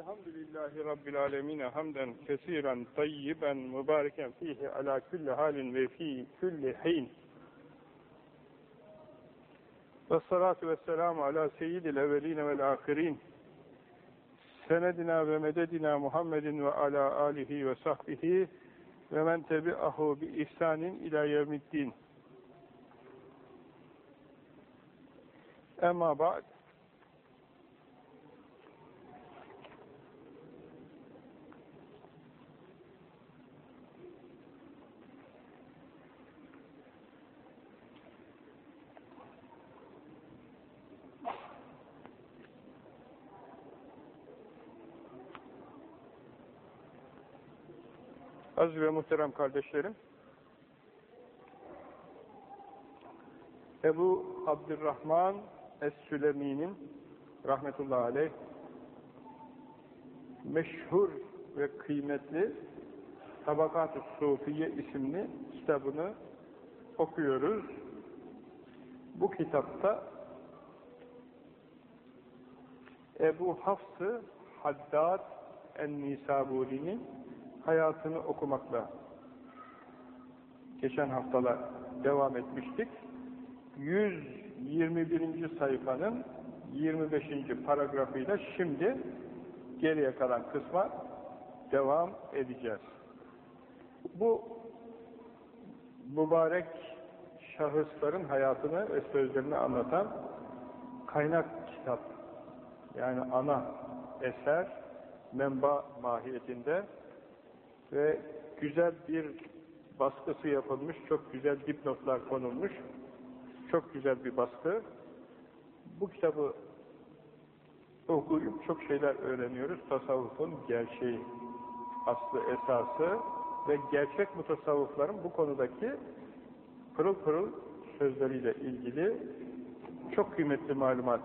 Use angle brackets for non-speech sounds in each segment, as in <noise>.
Elhamdülillahi Rabbil alemine hamden kesiren tayyiben mübareken fihi ala kulli halin ve fi kulli hin. Ve salatu ve selamu ala seyyidil evveline vel ahirin. Senedina ve mededina Muhammedin ve ala alihi ve sahbihi ve men Aziz ve muhterem kardeşlerim, Ebu Abdurrahman Es-Sülemi'nin rahmetullahi aleyh meşhur ve kıymetli Tabakat-ı Sufiye isimli kitabını okuyoruz. Bu kitapta Ebu Hafs-ı Haddad En-Nisaburi'nin hayatını okumakla geçen haftalar devam etmiştik. 121. sayfanın 25. paragrafıyla şimdi geriye kalan kısma devam edeceğiz. Bu mübarek şahısların hayatını ve sözlerini anlatan kaynak kitap yani ana eser menba mahiyetinde ve güzel bir baskısı yapılmış, çok güzel dipnotlar konulmuş, çok güzel bir baskı. Bu kitabı okuyup çok şeyler öğreniyoruz. Tasavvufun gerçeği, aslı, esası ve gerçek mutasavvufların bu konudaki pırıl pırıl sözleriyle ilgili çok kıymetli malumat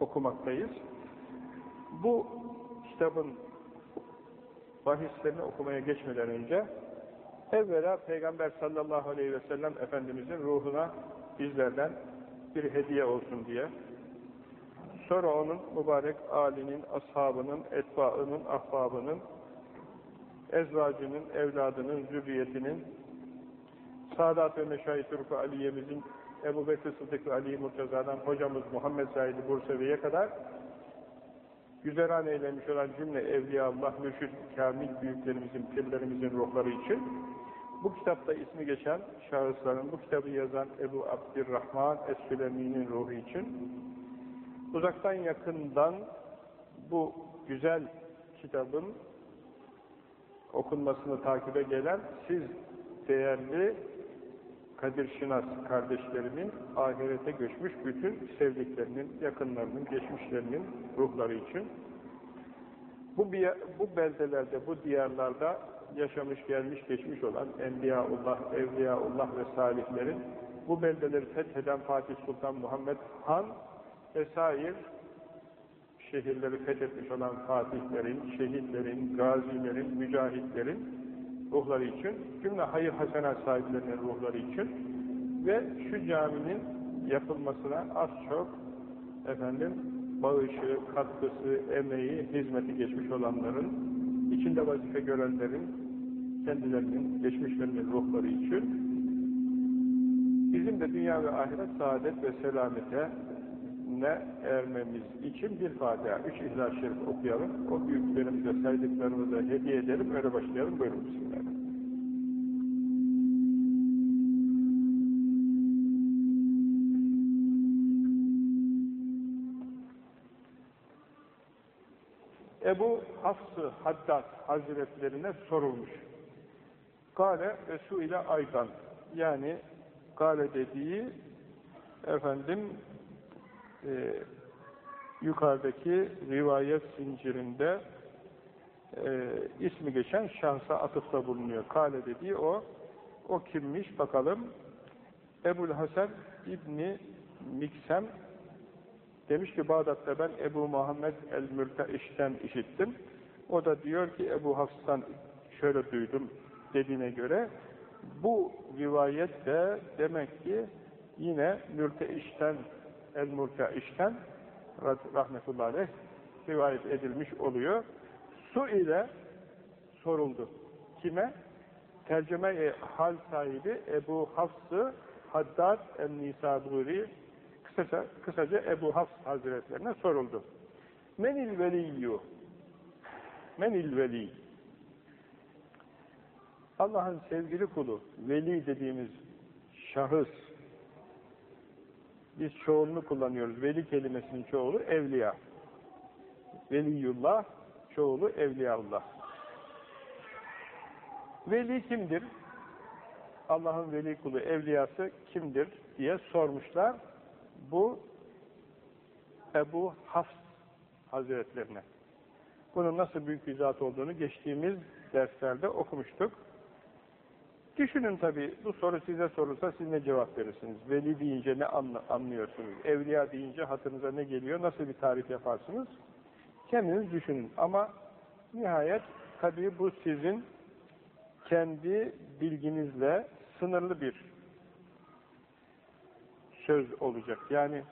okumaktayız. Bu kitabın bahislerini okumaya geçmeden önce evvela Peygamber sallallahu aleyhi ve sellem Efendimizin ruhuna bizlerden bir hediye olsun diye sonra onun mübarek alinin, ashabının, etbaının, ahbabının ezvacının, evladının, zürriyetinin Sadat ve Meşahit Rufu Aliye'mizin Ebu Bekir Sıddık Ali Murtaza'dan hocamız Muhammed Said Bursevi'ye kadar güzeran eylemiş olan cümle Evliya Allah, Mürşid, Kamil büyüklerimizin, pirlerimizin ruhları için. Bu kitapta ismi geçen şahısların, bu kitabı yazan Ebu Abdirrahman Es-Sülemi'nin ruhu için. Uzaktan yakından bu güzel kitabın okunmasını takibe gelen siz değerli Kadir Şinas kardeşlerimin ahirete göçmüş bütün sevdiklerinin, yakınlarının, geçmişlerinin ruhları için. Bu, bu beldelerde, bu diyarlarda yaşamış, gelmiş, geçmiş olan Enbiyaullah, Evliyaullah ve salihlerin bu beldeleri fetheden Fatih Sultan Muhammed Han vesaire şehirleri fethetmiş olan fatihlerin, şehitlerin, gazilerin, mücahitlerin ruhları için, cümle hayır hasenat sahiplerinin ruhları için ve şu caminin yapılmasına az çok efendim bağışı, katkısı, emeği, hizmeti geçmiş olanların, içinde vazife görenlerin, kendilerinin, geçmişlerinin ruhları için bizim de dünya ve ahiret saadet ve selamete ne ermemiz için bir Fatiha, üç İhlas-ı Şerif okuyalım. O büyüklerimize saydıklarımıza hediye edelim, öyle başlayalım. Buyurun Ebu Hafs-ı Haddad Hazretlerine sorulmuş. Kale ve su ile aydan yani kale dediği efendim e, yukarıdaki rivayet zincirinde e, ismi geçen şahsa atıfta bulunuyor. Kale dediği o. O kimmiş bakalım. Ebul Hasan İbni Miksem demiş ki Bağdat'ta ben Ebu Muhammed el-Mürteiş'ten işittim. O da diyor ki Ebu Hafs'tan şöyle duydum dediğine göre bu rivayet de demek ki yine Mürteiş'ten el-Murteiş'ten rahmetullahi rivayet edilmiş oluyor. Su ile soruldu. Kime? Tercüme-i hal sahibi Ebu Hafs'ı Haddad el-Nisaburi kısaca, kısaca Ebu Hafs Hazretlerine soruldu. Menil veliyyü Menil veli Allah'ın sevgili kulu, veli dediğimiz şahıs, biz çoğulunu kullanıyoruz. Veli kelimesinin çoğulu evliya. Veliyullah, çoğulu evliyaullah. Veli kimdir? Allah'ın veli kulu, evliyası kimdir diye sormuşlar. Bu Ebu Hafs Hazretlerine. Bunun nasıl büyük bir zat olduğunu geçtiğimiz derslerde okumuştuk. Düşünün tabi, bu soru size sorulsa siz ne cevap verirsiniz? Veli deyince ne anlıyorsunuz? Evliya deyince hatırınıza ne geliyor? Nasıl bir tarif yaparsınız? Kendiniz düşünün. Ama nihayet tabi bu sizin kendi bilginizle sınırlı bir söz olacak. Yani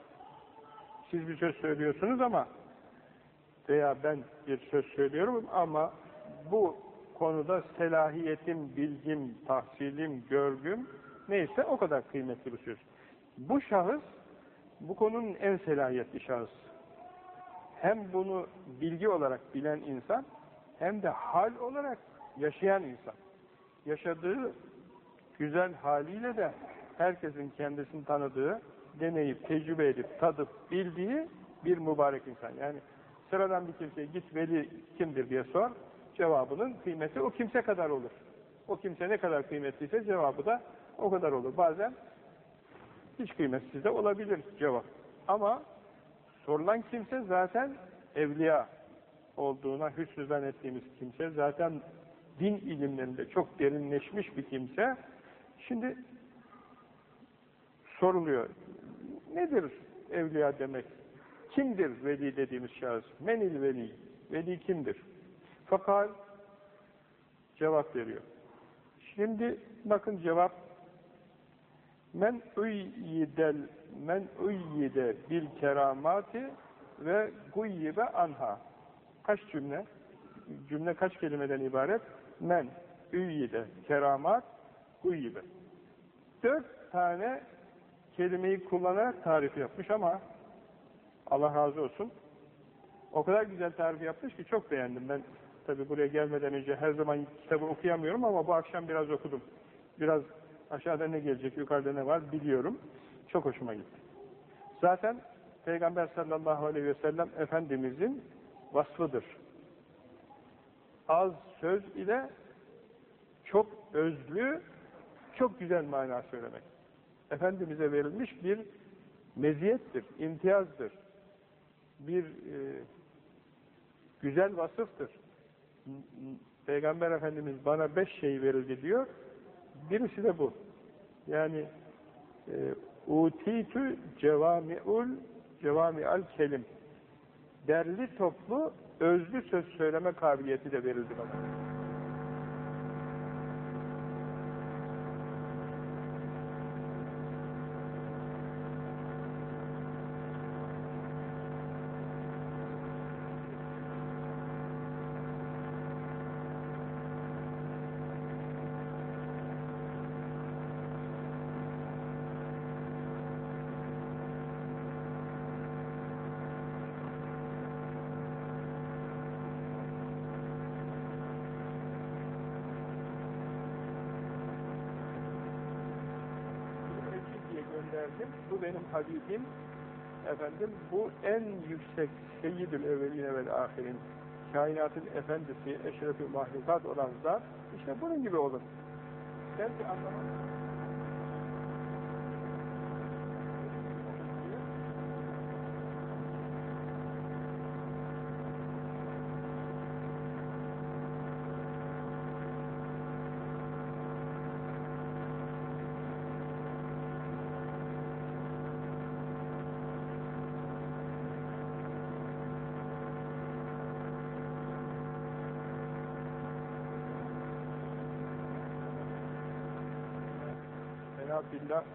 siz bir söz söylüyorsunuz ama veya ben bir söz söylüyorum ama bu konuda selahiyetim, bilgim, tahsilim, görgüm neyse o kadar kıymetli bu söz. Bu şahıs bu konunun en selahiyetli şahıs. Hem bunu bilgi olarak bilen insan hem de hal olarak yaşayan insan. Yaşadığı güzel haliyle de herkesin kendisini tanıdığı, deneyip, tecrübe edip, tadıp, bildiği bir mübarek insan. Yani sıradan bir kimseye git veli kimdir diye sor, cevabının kıymeti o kimse kadar olur. O kimse ne kadar kıymetliyse cevabı da o kadar olur. Bazen hiç kıymetsiz de olabilir cevap. Ama sorulan kimse zaten evliya olduğuna hüsnü ettiğimiz kimse, zaten din ilimlerinde çok derinleşmiş bir kimse. Şimdi soruluyor. Nedir evliya demek? Kimdir veli dediğimiz şahıs? Menil veli? Veli kimdir? Fakat cevap veriyor. Şimdi bakın cevap men uyyidel men uyyide bil keramati ve guyyibe anha. Kaç cümle? Cümle kaç kelimeden ibaret? Men üyyide keramat guyyibe. Dört tane kelimeyi kullanarak tarif yapmış ama Allah razı olsun. O kadar güzel tarif yapmış ki çok beğendim. Ben tabi buraya gelmeden önce her zaman kitabı okuyamıyorum ama bu akşam biraz okudum. Biraz aşağıda ne gelecek, yukarıda ne var biliyorum. Çok hoşuma gitti. Zaten Peygamber sallallahu aleyhi ve sellem Efendimizin vasfıdır. Az söz ile çok özlü, çok güzel mana söylemek. Efendimiz'e verilmiş bir meziyettir, imtiyazdır. Bir e, güzel vasıftır. Peygamber Efendimiz bana beş şey verildi diyor. Birisi de bu. Yani e, utitü cevami'ul cevami'al kelim derli toplu özlü söz söyleme kabiliyeti de verildi bana. bu benim Habibim, efendim bu en yüksek seyyidül evveline vel ahirin, kainatın efendisi, eşrefi mahlukat olan zat, işte bunun gibi olur. Belki anlamam.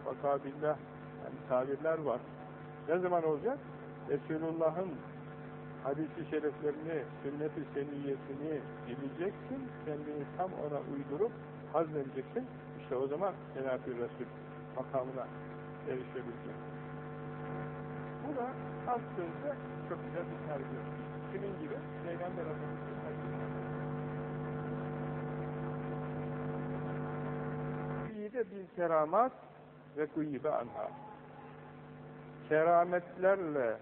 Billah, vaka billah yani tabirler var. Ne zaman olacak? Resulullah'ın hadisi şereflerini, sünnet-i seniyyesini bileceksin, kendini tam ona uydurup hazmedeceksin. İşte o zaman Cenab-ı Resul makamına erişebileceksin. Bu da sözde çok güzel bir tarif Kimin gibi? Peygamber Efendimiz'in Kuyide bil keramat ve kuyyibe anha. Kerametlerle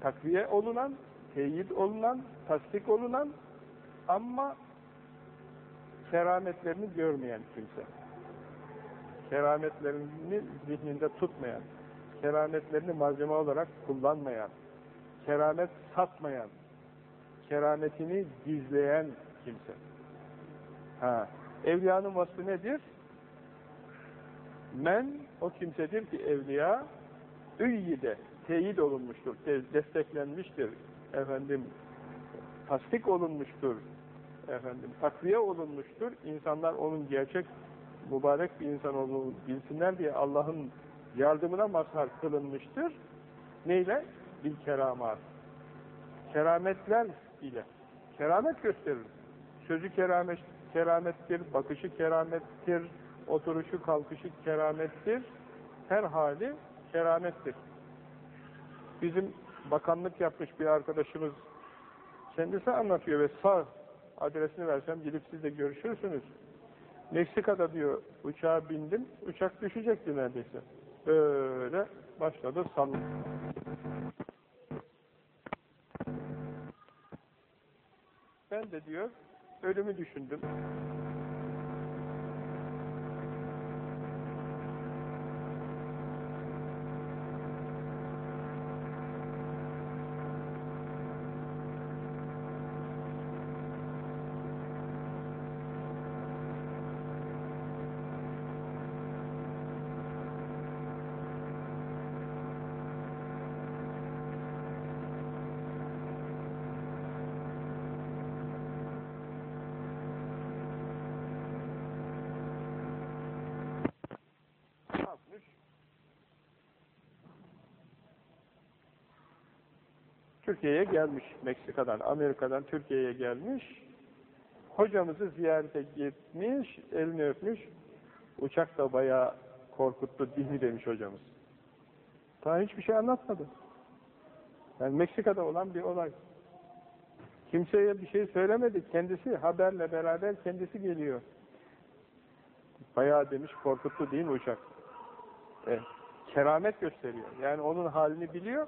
takviye olunan, teyit olunan, tasdik olunan ama kerametlerini görmeyen kimse. Kerametlerini zihninde tutmayan, kerametlerini malzeme olarak kullanmayan, keramet satmayan, kerametini gizleyen kimse. Ha, evliyanın vasfı nedir? Men, o kimsedir ki evliya, üyyide, teyit olunmuştur, desteklenmiştir, efendim, tasdik olunmuştur, efendim, takviye olunmuştur. İnsanlar onun gerçek, mübarek bir insan olduğunu bilsinler diye Allah'ın yardımına mazhar kılınmıştır. Neyle? Bil keramat. Kerametler ile. Keramet gösterir. Sözü keramet, keramettir, bakışı keramettir, oturuşu kalkışı keramettir. Her hali keramettir. Bizim bakanlık yapmış bir arkadaşımız kendisi anlatıyor ve sağ adresini versem gidip siz de görüşürsünüz. Meksika'da diyor uçağa bindim, uçak düşecekti neredeyse. Böyle başladı sallı. Ben de diyor ölümü düşündüm. Türkiye'ye gelmiş Meksika'dan, Amerika'dan Türkiye'ye gelmiş. Hocamızı ziyarete gitmiş, elini öpmüş. Uçak da bayağı korkuttu, dini demiş hocamız. Daha hiçbir şey anlatmadı. Yani Meksika'da olan bir olay. Kimseye bir şey söylemedi. Kendisi haberle beraber kendisi geliyor. Bayağı demiş korkuttu değil mi uçak? E, keramet gösteriyor. Yani onun halini biliyor.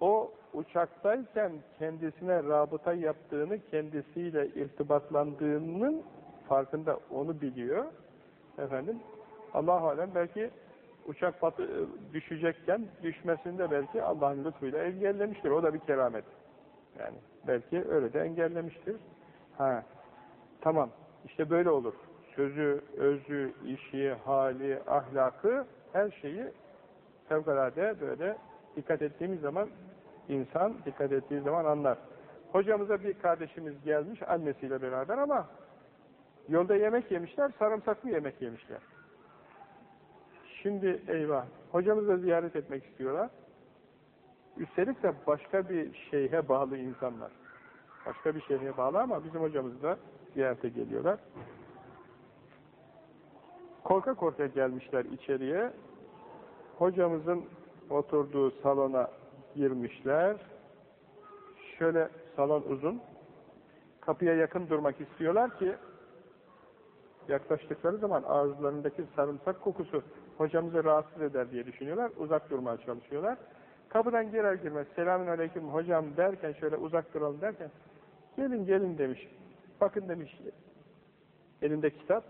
O uçaktayken kendisine rabıta yaptığını, kendisiyle irtibatlandığının farkında onu biliyor. Efendim, Allah alem belki uçak batı, düşecekken düşmesinde belki Allah'ın lütfuyla engellemiştir. O da bir keramet. Yani belki öyle de engellemiştir. Ha, tamam. İşte böyle olur. Sözü, özü, işi, hali, ahlakı, her şeyi fevkalade böyle dikkat ettiğimiz zaman insan dikkat ettiği zaman anlar. Hocamıza bir kardeşimiz gelmiş annesiyle beraber ama yolda yemek yemişler, sarımsaklı yemek yemişler. Şimdi eyvah, hocamızı ziyaret etmek istiyorlar. Üstelik de başka bir şeyhe bağlı insanlar. Başka bir şeyhe bağlı ama bizim hocamız da ziyarete geliyorlar. Korka korka gelmişler içeriye. Hocamızın oturduğu salona girmişler. Şöyle salon uzun. Kapıya yakın durmak istiyorlar ki yaklaştıkları zaman ağızlarındaki sarımsak kokusu hocamızı rahatsız eder diye düşünüyorlar. Uzak durmaya çalışıyorlar. Kapıdan girer girmez selamün aleyküm hocam derken şöyle uzak duralım derken gelin gelin demiş. Bakın demiş elinde kitap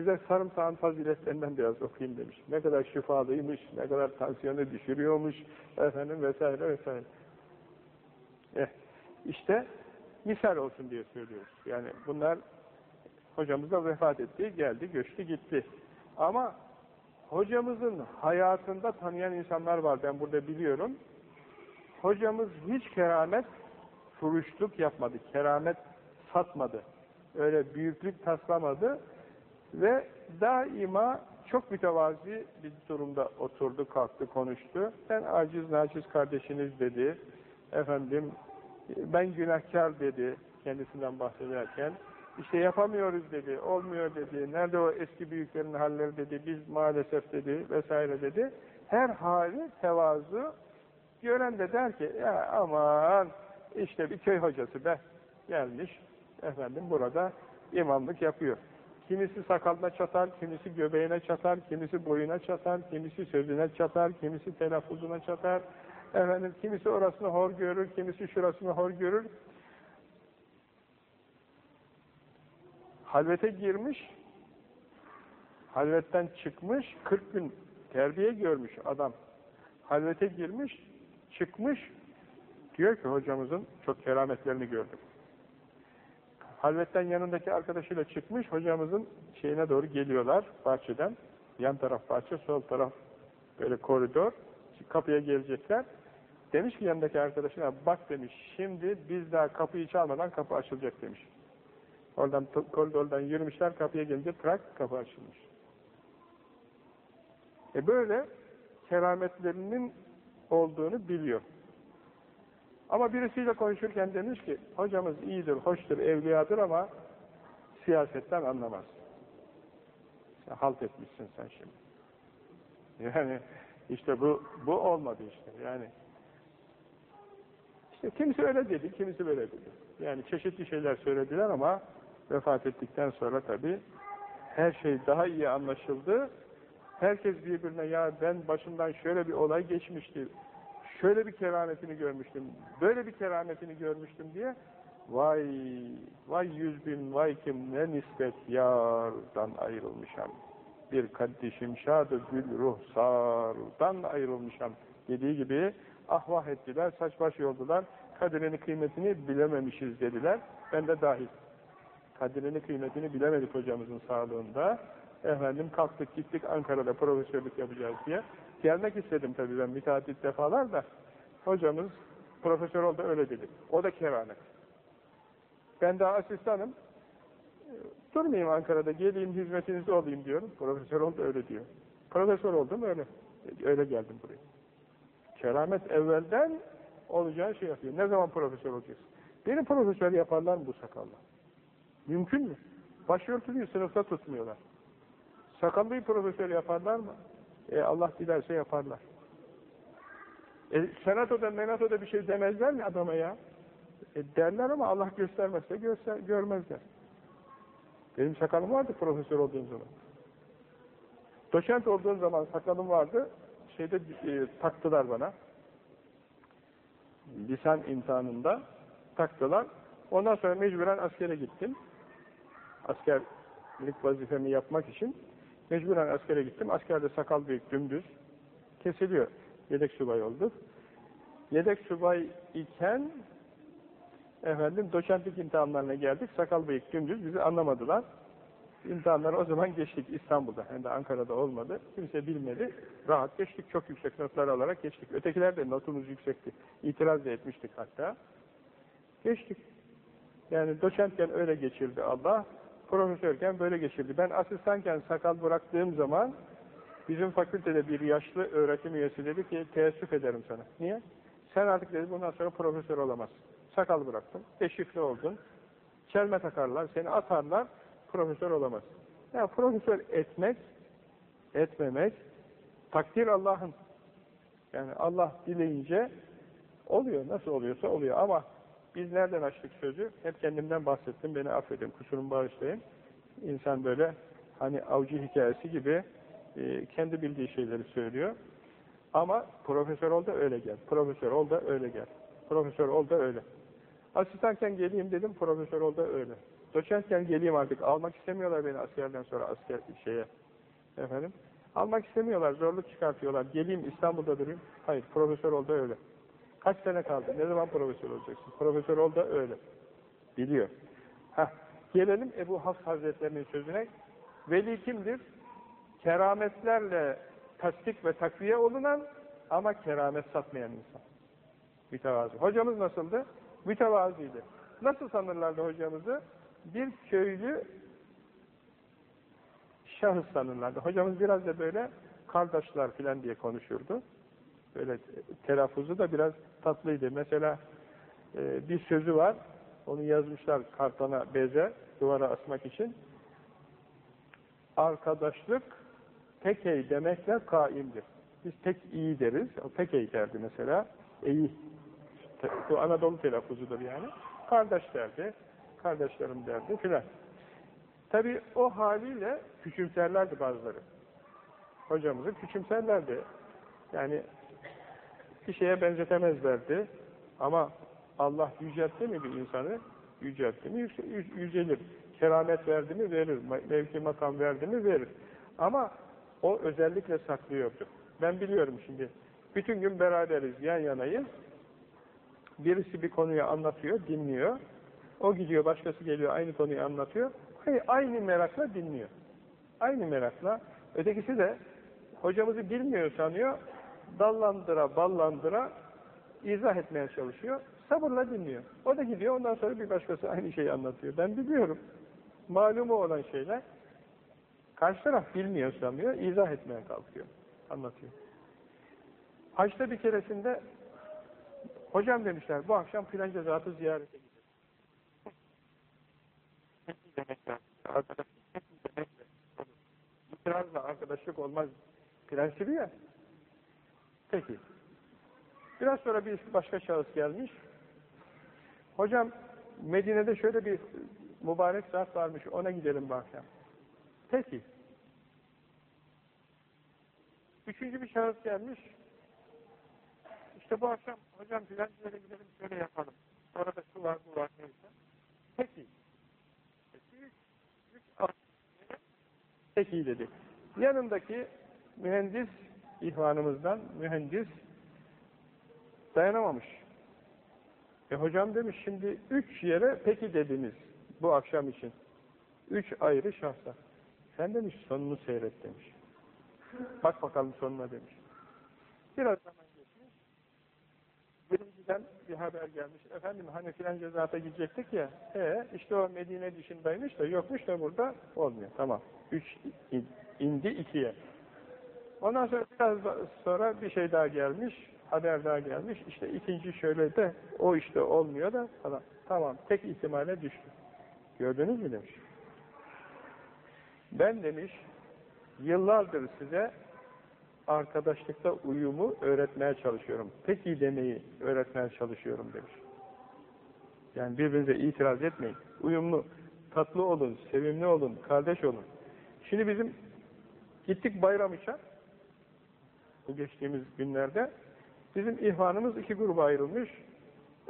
size sarımsağın faziletlerinden biraz okuyayım demiş. Ne kadar şifalıymış, ne kadar tansiyonu düşürüyormuş, efendim vesaire vesaire. Eh, işte misal olsun diye söylüyoruz. Yani bunlar hocamız da vefat etti, geldi, göçtü, gitti. Ama hocamızın hayatında tanıyan insanlar var, ben burada biliyorum. Hocamız hiç keramet, furuşluk yapmadı, keramet satmadı. Öyle büyüklük taslamadı ve daima çok mütevazi bir durumda oturdu, kalktı, konuştu. Ben aciz, naciz kardeşiniz dedi. Efendim, ben günahkar dedi kendisinden bahsederken. İşte yapamıyoruz dedi, olmuyor dedi. Nerede o eski büyüklerin halleri dedi, biz maalesef dedi vesaire dedi. Her hali tevazu. Gören de der ki, ya aman işte bir köy hocası be gelmiş efendim burada imamlık yapıyor. Kimisi sakalına çatar, kimisi göbeğine çatar, kimisi boyuna çatar, kimisi sözüne çatar, kimisi telaffuzuna çatar. Efendim, kimisi orasını hor görür, kimisi şurasını hor görür. Halvete girmiş, halvetten çıkmış, 40 gün terbiye görmüş adam. Halvete girmiş, çıkmış, diyor ki hocamızın çok kerametlerini gördüm. Halvetten yanındaki arkadaşıyla çıkmış, hocamızın şeyine doğru geliyorlar, bahçeden. Yan taraf bahçe, sol taraf böyle koridor. Kapıya gelecekler. Demiş ki yanındaki arkadaşına, bak demiş, şimdi biz daha kapıyı çalmadan kapı açılacak demiş. Oradan koridordan yürümüşler, kapıya gelince trak, kapı açılmış. E böyle kerametlerinin olduğunu biliyor. Ama birisiyle konuşurken demiş ki, hocamız iyidir, hoştur, evliyadır ama siyasetten anlamaz. Sen halt etmişsin sen şimdi. Yani işte bu bu olmadı işte. Yani işte kimisi öyle dedi, kimisi böyle dedi. Yani çeşitli şeyler söylediler ama vefat ettikten sonra tabii her şey daha iyi anlaşıldı. Herkes birbirine ya ben başımdan şöyle bir olay geçmişti, şöyle bir kerametini görmüştüm, böyle bir kerametini görmüştüm diye vay, vay yüz bin, vay kim ne nispet yardan ayrılmışam. Bir kaddişim şadı gül ruhsardan ayrılmışam dediği gibi ahvah ettiler, saç baş yoldular, kadrini kıymetini bilememişiz dediler. Ben de dahil. Kadrini kıymetini bilemedik hocamızın sağlığında. Efendim kalktık gittik Ankara'da profesörlük yapacağız diye. Gelmek istedim tabii ben müteahhit defalar da. Hocamız profesör oldu öyle dedi. O da keramet. Ben daha asistanım. Durmayayım Ankara'da, geleyim hizmetinizde olayım diyorum. Profesör oldu öyle diyor. Profesör oldum öyle. Öyle geldim buraya. Keramet evvelden olacağı şey yapıyor. Ne zaman profesör olacaksın? Beni profesör yaparlar mı bu sakalla? Mümkün mü? Başörtülüyü sınıfta tutmuyorlar. Sakallıyı profesör yaparlar mı? E Allah dilerse yaparlar. E, senatoda, menatoda bir şey demezler mi adama ya? E, derler ama Allah göstermezse göster, görmezler. Benim sakalım vardı profesör olduğum zaman. Doçent olduğum zaman sakalım vardı. Şeyde e, taktılar bana. Lisan imtihanında taktılar. Ondan sonra mecburen askere gittim. Askerlik vazifemi yapmak için Mecburen askere gittim. Askerde sakal büyük, dümdüz. Kesiliyor. Yedek subay olduk. Yedek subay iken efendim doçentlik imtihanlarına geldik. Sakal büyük, dümdüz. Bizi anlamadılar. İmtihanları o zaman geçtik İstanbul'da. Hem de Ankara'da olmadı. Kimse bilmedi. Rahat geçtik. Çok yüksek notlar alarak geçtik. Ötekiler de notumuz yüksekti. İtiraz da etmiştik hatta. Geçtik. Yani doçentken öyle geçirdi Allah profesörken böyle geçirdi. Ben asistanken sakal bıraktığım zaman bizim fakültede bir yaşlı öğretim üyesi dedi ki teessüf ederim sana. Niye? Sen artık dedi bundan sonra profesör olamazsın. Sakal bıraktın, eşifli oldun, çelme takarlar, seni atarlar, profesör olamazsın. Ya profesör etmek, etmemek, takdir Allah'ın. Yani Allah dileyince oluyor, nasıl oluyorsa oluyor ama biz nereden açtık sözü? Hep kendimden bahsettim, beni affedin, kusurumu bağışlayın. İnsan böyle hani avcı hikayesi gibi e, kendi bildiği şeyleri söylüyor. Ama profesör ol da öyle gel, profesör ol da öyle gel, profesör ol da öyle. Asistanken geleyim dedim, profesör ol da öyle. Doçentken geleyim artık, almak istemiyorlar beni askerden sonra asker şeye. Efendim, almak istemiyorlar, zorluk çıkartıyorlar. Geleyim İstanbul'da durayım, hayır, profesör ol da öyle. Kaç sene kaldı? Ne zaman profesör olacaksın? Profesör ol da öyle. Biliyor. Heh. Gelelim Ebu Hafs Hazretlerinin sözüne. Veli kimdir? Kerametlerle tasdik ve takviye olunan ama keramet satmayan insan. Mütevazı. Hocamız nasıldı? Mütevazıydı. Nasıl sanırlardı hocamızı? Bir köylü şahıs sanırlardı. Hocamız biraz da böyle kardeşler filan diye konuşurdu. Böyle telaffuzu da biraz tatlıydı. Mesela e, bir sözü var. Onu yazmışlar kartona, beze, duvara asmak için. Arkadaşlık tekey demekle kaimdir. Biz tek iyi deriz. O pekey derdi mesela. İyi. Bu Anadolu telaffuzudur yani. Kardeş derdi. Kardeşlerim derdi filan. Tabi o haliyle küçümserlerdi bazıları. Hocamızı küçümserlerdi. Yani bir şeye benzetemezlerdi. Ama Allah yüceltti mi bir insanı? Yüceltti mi? Yücelir. Keramet verdi mi? Verir. Mevki makam verdi mi? Verir. Ama o özellikle saklıyordu. Ben biliyorum şimdi. Bütün gün beraberiz, yan yanayız. Birisi bir konuyu anlatıyor, dinliyor. O gidiyor, başkası geliyor, aynı konuyu anlatıyor. Hayır, aynı merakla dinliyor. Aynı merakla. Ötekisi de hocamızı bilmiyor sanıyor. Dallandıra, ballandıra izah etmeye çalışıyor. Sabırla dinliyor. O da gidiyor, ondan sonra bir başkası aynı şeyi anlatıyor. Ben biliyorum. Malumu olan şeyler. Karşı taraf bilmiyor sanıyor, izah etmeye kalkıyor. Anlatıyor. Haçta bir keresinde hocam demişler, bu akşam filanca zatı ziyarete. İtirazla arkadaşlık olmaz prensibi ya. Peki. Biraz sonra bir başka şahıs gelmiş. Hocam Medine'de şöyle bir mübarek zat varmış, ona gidelim bu. Peki. Üçüncü bir şahıs gelmiş. İşte bu akşam hocam filancılara gidelim şöyle yapalım. Sonra da şu var bu var neyse. Peki. Peki dedi. Yanındaki mühendis ihvanımızdan mühendis dayanamamış. E hocam demiş şimdi üç yere peki dediniz bu akşam için. Üç ayrı şahsa. Sen demiş sonunu seyret demiş. Bak bakalım sonuna demiş. Biraz zaman geçmiş. Birinciden bir haber gelmiş. Efendim hani filan cezata gidecektik ya. E işte o Medine dışındaymış da yokmuş da burada olmuyor. Tamam. Üç indi ikiye. Ondan sonra biraz sonra bir şey daha gelmiş. Haber daha gelmiş. İşte ikinci şöyle de o işte olmuyor da falan. Tamam. Tek ihtimale düştü. Gördünüz mü demiş. Ben demiş yıllardır size arkadaşlıkta uyumu öğretmeye çalışıyorum. Peki demeyi öğretmeye çalışıyorum demiş. Yani birbirinize itiraz etmeyin. Uyumlu, tatlı olun, sevimli olun, kardeş olun. Şimdi bizim gittik bayram için bu geçtiğimiz günlerde bizim ihvanımız iki gruba ayrılmış.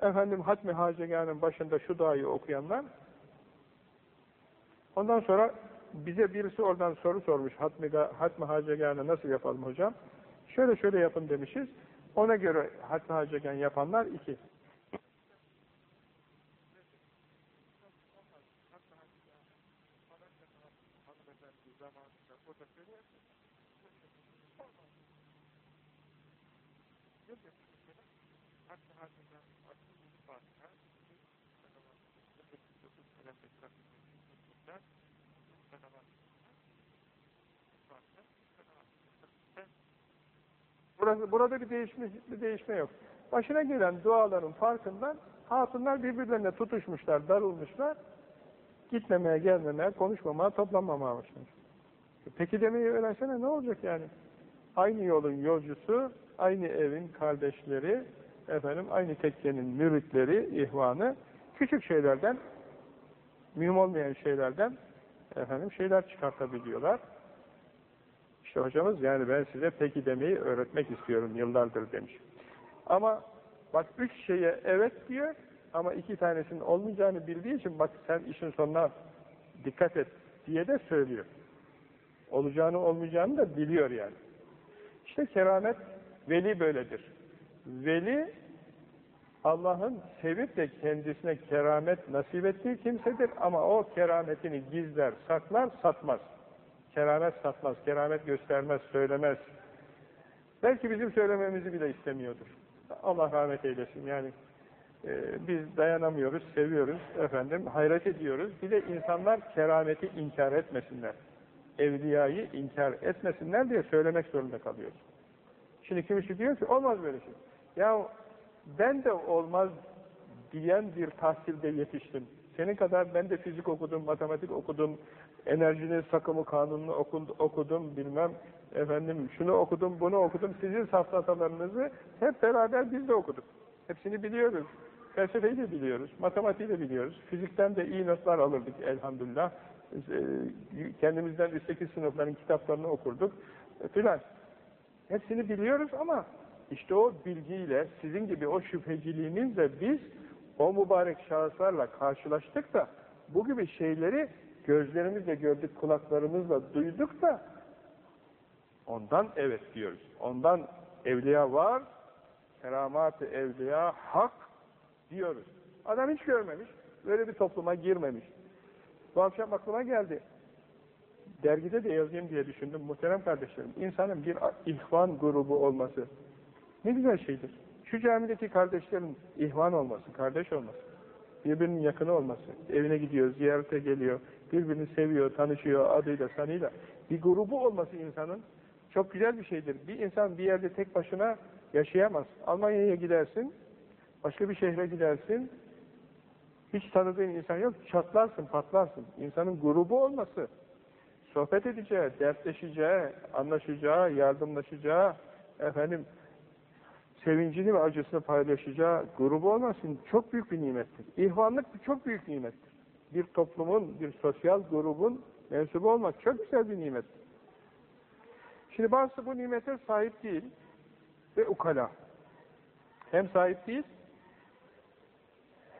Efendim Hatmi Hacegan'ın başında şu duayı okuyanlar ondan sonra bize birisi oradan soru sormuş. Hatmi, Hatmi Hacegan'ı nasıl yapalım hocam? Şöyle şöyle yapın demişiz. Ona göre Hatmi Hacegan yapanlar iki. Burası, burada bir değişme, bir değişme yok. Başına gelen duaların farkından hatunlar birbirlerine tutuşmuşlar, darılmışlar. Gitmemeye, gelmemeye, konuşmamaya, toplanmamaya başlamış. Peki demeyi öğrensene ne olacak yani? Aynı yolun yolcusu, aynı evin kardeşleri, efendim aynı tekkenin müritleri, ihvanı, küçük şeylerden, mühim olmayan şeylerden efendim şeyler çıkartabiliyorlar. İşte hocamız yani ben size peki demeyi öğretmek istiyorum yıllardır demiş. Ama bak üç şeye evet diyor ama iki tanesinin olmayacağını bildiği için bak sen işin sonuna dikkat et diye de söylüyor. Olacağını olmayacağını da biliyor yani. İşte keramet veli böyledir. Veli Allah'ın sevip de kendisine keramet nasip ettiği kimsedir ama o kerametini gizler, saklar, satmaz. Keramet satmaz, keramet göstermez, söylemez. Belki bizim söylememizi bile istemiyordur. Allah rahmet eylesin. Yani e, biz dayanamıyoruz, seviyoruz efendim, hayret ediyoruz. Bir de insanlar kerameti inkar etmesinler. evliyayı inkar etmesinler diye söylemek zorunda kalıyoruz. Şimdi kimisi diyor ki olmaz böyle şey. Ya ben de olmaz diyen bir tahsilde yetiştim. Senin kadar ben de fizik okudum, matematik okudum, enerjinin sakımı kanununu okudum, bilmem efendim şunu okudum, bunu okudum. Sizin safsatalarınızı hep beraber biz de okuduk. Hepsini biliyoruz. Felsefeyi de biliyoruz, matematiği de biliyoruz. Fizikten de iyi notlar alırdık elhamdülillah. Ee, kendimizden üstteki sınıfların kitaplarını okurduk e, filan. Hepsini biliyoruz ama işte o bilgiyle, sizin gibi o şüpheciliğinizle biz o mübarek şahıslarla karşılaştık da bu gibi şeyleri gözlerimizle gördük, kulaklarımızla duyduk da ondan evet diyoruz. Ondan evliya var, keramat-ı evliya hak diyoruz. Adam hiç görmemiş, böyle bir topluma girmemiş. Bu akşam aklıma geldi. Dergide de yazayım diye düşündüm muhterem kardeşlerim. İnsanın bir ihvan grubu olması ne güzel şeydir. Şu camideki kardeşlerin ihvan olması, kardeş olması, birbirinin yakını olması, evine gidiyor, ziyarete geliyor, birbirini seviyor, tanışıyor, adıyla, sanıyla. Bir grubu olması insanın çok güzel bir şeydir. Bir insan bir yerde tek başına yaşayamaz. Almanya'ya gidersin, başka bir şehre gidersin, hiç tanıdığın insan yok, çatlarsın, patlarsın. İnsanın grubu olması, sohbet edeceği, dertleşeceği, anlaşacağı, yardımlaşacağı, efendim, sevincini ve acısını paylaşacağı grubu olmasın çok büyük bir nimettir. İhvanlık çok büyük nimettir. Bir toplumun, bir sosyal grubun mensubu olmak çok güzel bir nimettir. Şimdi bazısı bu nimete sahip değil ve ukala. Hem sahip değil,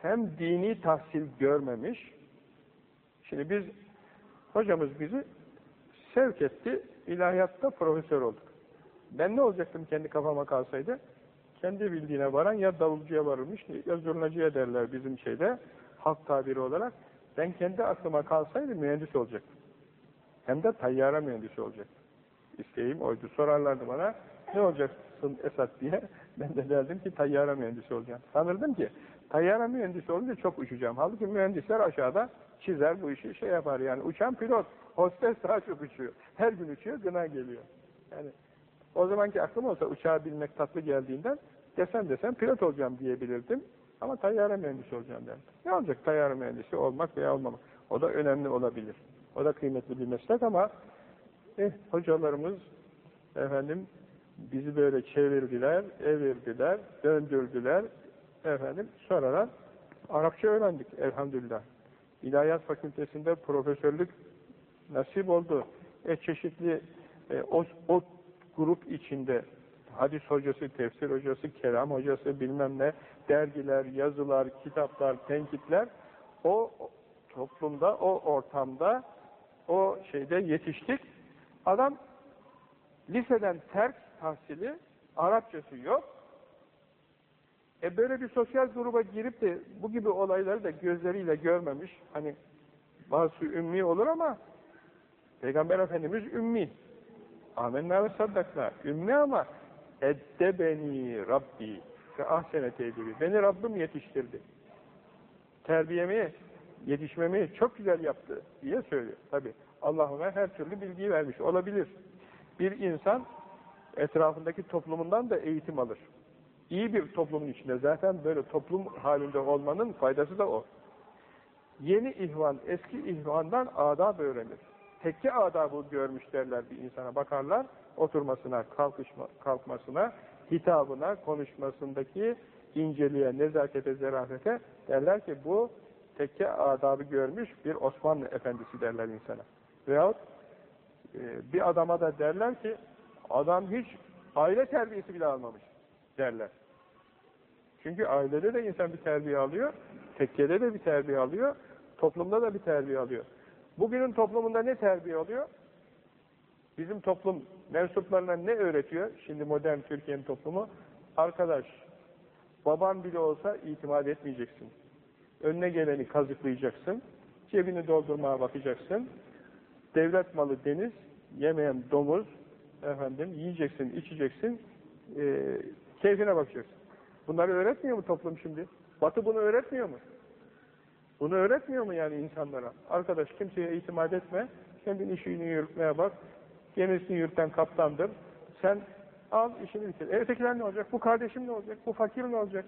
hem dini tahsil görmemiş. Şimdi biz, hocamız bizi sevk etti, ilahiyatta profesör olduk. Ben ne olacaktım kendi kafama kalsaydı? Kendi bildiğine varan ya davulcuya varılmış ya zurnacıya derler bizim şeyde halk tabiri olarak. Ben kendi aklıma kalsaydı mühendis olacaktım. Hem de tayyara mühendisi olacaktım. İsteğim oydu. Sorarlardı bana ne olacaksın Esat diye. <laughs> Ben de derdim ki tayyara mühendisi olacağım. Sanırdım ki tayyara mühendisi olunca çok uçacağım. Halbuki mühendisler aşağıda çizer bu işi şey yapar yani. Uçan pilot, hostes daha çok uçuyor. Her gün uçuyor, gına geliyor. Yani o zamanki aklım olsa uçağı bilmek tatlı geldiğinden desem desem pilot olacağım diyebilirdim. Ama tayyare mühendisi olacağım derdim. Ne olacak tayyare mühendisi olmak veya olmamak? O da önemli olabilir. O da kıymetli bir meslek ama eh, hocalarımız efendim bizi böyle çevirdiler, evirdiler, döndürdüler. Efendim sonradan Arapça öğrendik elhamdülillah. İlahiyat Fakültesinde profesörlük nasip oldu. E, çeşitli e, o, o grup içinde hadis hocası, tefsir hocası, kelam hocası bilmem ne, dergiler, yazılar, kitaplar, tenkitler o toplumda, o ortamda, o şeyde yetiştik. Adam liseden terk tahsili, Arapçası yok. E böyle bir sosyal gruba girip de bu gibi olayları da gözleriyle görmemiş. Hani bazı ümmi olur ama Peygamber Efendimiz ümmi. Amenna ve saddakna. Ümmi ama eddebeni Rabbi ve ahsene tedbiri. Beni Rabbim yetiştirdi. Terbiyemi, yetişmemi çok güzel yaptı diye söylüyor. Tabi Allah ona her türlü bilgiyi vermiş. Olabilir. Bir insan etrafındaki toplumundan da eğitim alır. İyi bir toplumun içinde zaten böyle toplum halinde olmanın faydası da o. Yeni ihvan, eski ihvandan adab öğrenir tekke adabı görmüş derler bir insana bakarlar, oturmasına, kalkışma, kalkmasına, hitabına, konuşmasındaki inceliğe, nezakete, zerafete derler ki bu tekke adabı görmüş bir Osmanlı efendisi derler insana. Veyahut e, bir adama da derler ki adam hiç aile terbiyesi bile almamış derler. Çünkü ailede de insan bir terbiye alıyor, tekkede de bir terbiye alıyor, toplumda da bir terbiye alıyor. Bugünün toplumunda ne terbiye oluyor? Bizim toplum mensuplarına ne öğretiyor? Şimdi modern Türkiye'nin toplumu. Arkadaş, baban bile olsa itimat etmeyeceksin. Önüne geleni kazıklayacaksın. Cebini doldurmaya bakacaksın. Devlet malı deniz, yemeyen domuz, efendim yiyeceksin, içeceksin, e, keyfine bakacaksın. Bunları öğretmiyor mu toplum şimdi? Batı bunu öğretmiyor mu? Bunu öğretmiyor mu yani insanlara? Arkadaş kimseye itimat etme, kendin işini yürütmeye bak. Gemisini yürüten kaptandır. Sen al işini bitir. E, ne olacak? Bu kardeşim ne olacak? Bu fakir ne olacak?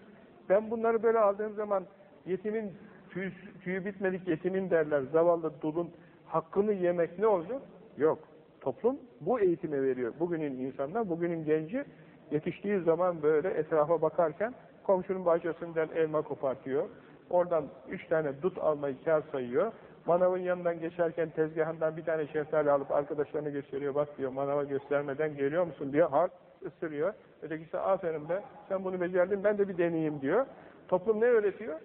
Ben bunları böyle aldığım zaman yetimin tüy, tüyü bitmedik yetimin derler. Zavallı dulun hakkını yemek ne olacak? Yok. Toplum bu eğitime veriyor. Bugünün insanlar, bugünün genci yetiştiği zaman böyle etrafa bakarken komşunun bahçesinden elma kopartıyor. Oradan üç tane dut almayı kar sayıyor. Manavın yanından geçerken tezgahından bir tane şeftali alıp arkadaşlarına gösteriyor. Bak diyor manava göstermeden geliyor musun diyor. Hart ısırıyor. Ötekisi aferin be sen bunu becerdin ben de bir deneyeyim diyor. Toplum ne öğretiyor?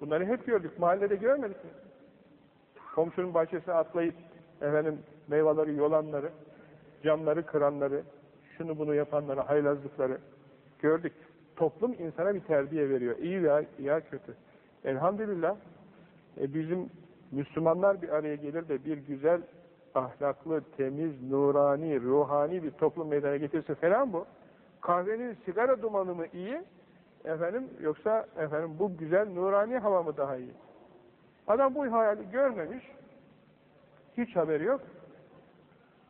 Bunları hep gördük. Mahallede görmedik mi? Komşunun bahçesine atlayıp efendim meyveleri yolanları, camları kıranları, şunu bunu yapanları, haylazlıkları gördük. Toplum insana bir terbiye veriyor. İyi veya, ya kötü. Elhamdülillah e, bizim Müslümanlar bir araya gelir de bir güzel, ahlaklı, temiz, nurani, ruhani bir toplum meydana getirse falan bu. Kahvenin sigara dumanı mı iyi? Efendim yoksa efendim bu güzel nurani hava mı daha iyi? Adam bu hayali görmemiş. Hiç haberi yok.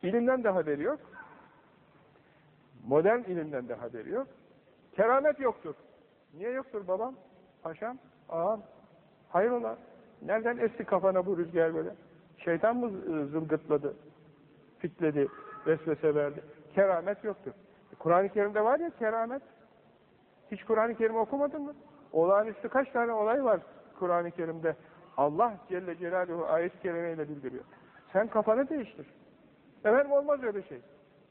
İlimden de haberi yok. Modern ilimden de haberi yok. Keramet yoktur. Niye yoktur babam? Paşam? Ağam? Hayrola? Nereden esti kafana bu rüzgar böyle? Şeytan mı zılgıtladı? Fitledi, vesvese verdi. Keramet yoktur. Kur'an-ı Kerim'de var ya keramet. Hiç Kur'an-ı Kerim okumadın mı? Olağanüstü kaç tane olay var Kur'an-ı Kerim'de? Allah Celle Celaluhu ayet-i kerimeyle bildiriyor. Sen kafanı değiştir. Efendim olmaz öyle şey.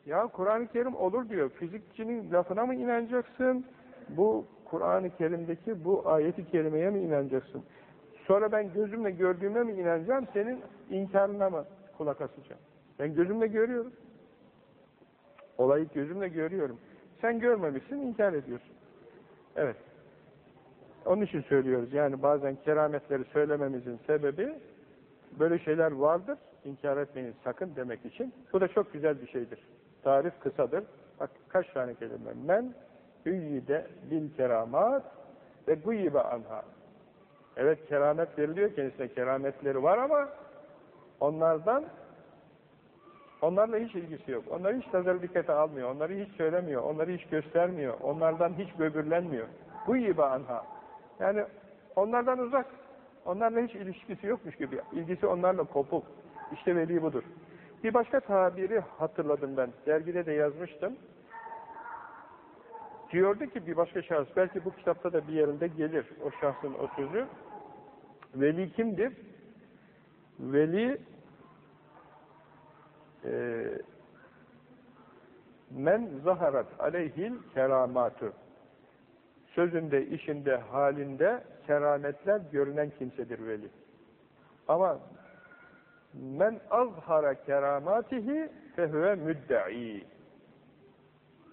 Ya Kur'an-ı Kerim olur diyor. Fizikçinin lafına mı inanacaksın? Bu Kur'an-ı Kerim'deki bu ayeti kerimeye mi inanacaksın? Sonra ben gözümle gördüğüme mi inanacağım? Senin inkarına mı kulak asacağım? Ben gözümle görüyorum. Olayı gözümle görüyorum. Sen görmemişsin, inkar ediyorsun. Evet. Onun için söylüyoruz. Yani bazen kerametleri söylememizin sebebi böyle şeyler vardır. İnkar etmeyin sakın demek için. Bu da çok güzel bir şeydir. Tarif kısadır. Bak kaç tane kelime. Men üyyide bil keramat ve guyyibe anha. Evet keramet veriliyor kendisine. Kerametleri var ama onlardan onlarla hiç ilgisi yok. Onları hiç nazar dikkate almıyor. Onları hiç söylemiyor. Onları hiç göstermiyor. Onlardan hiç böbürlenmiyor. Guyyibe anha. Yani onlardan uzak. Onlarla hiç ilişkisi yokmuş gibi. İlgisi onlarla kopuk. İşte veli budur. Bir başka tabiri hatırladım ben. Dergide de yazmıştım. Diyordu ki bir başka şahıs, belki bu kitapta da bir yerinde gelir o şahsın o sözü. Veli kimdir? Veli e, men zaharat aleyhil keramatü sözünde, işinde, halinde kerametler görünen kimsedir veli. Ama men azhara keramatihi fehuve müdde'i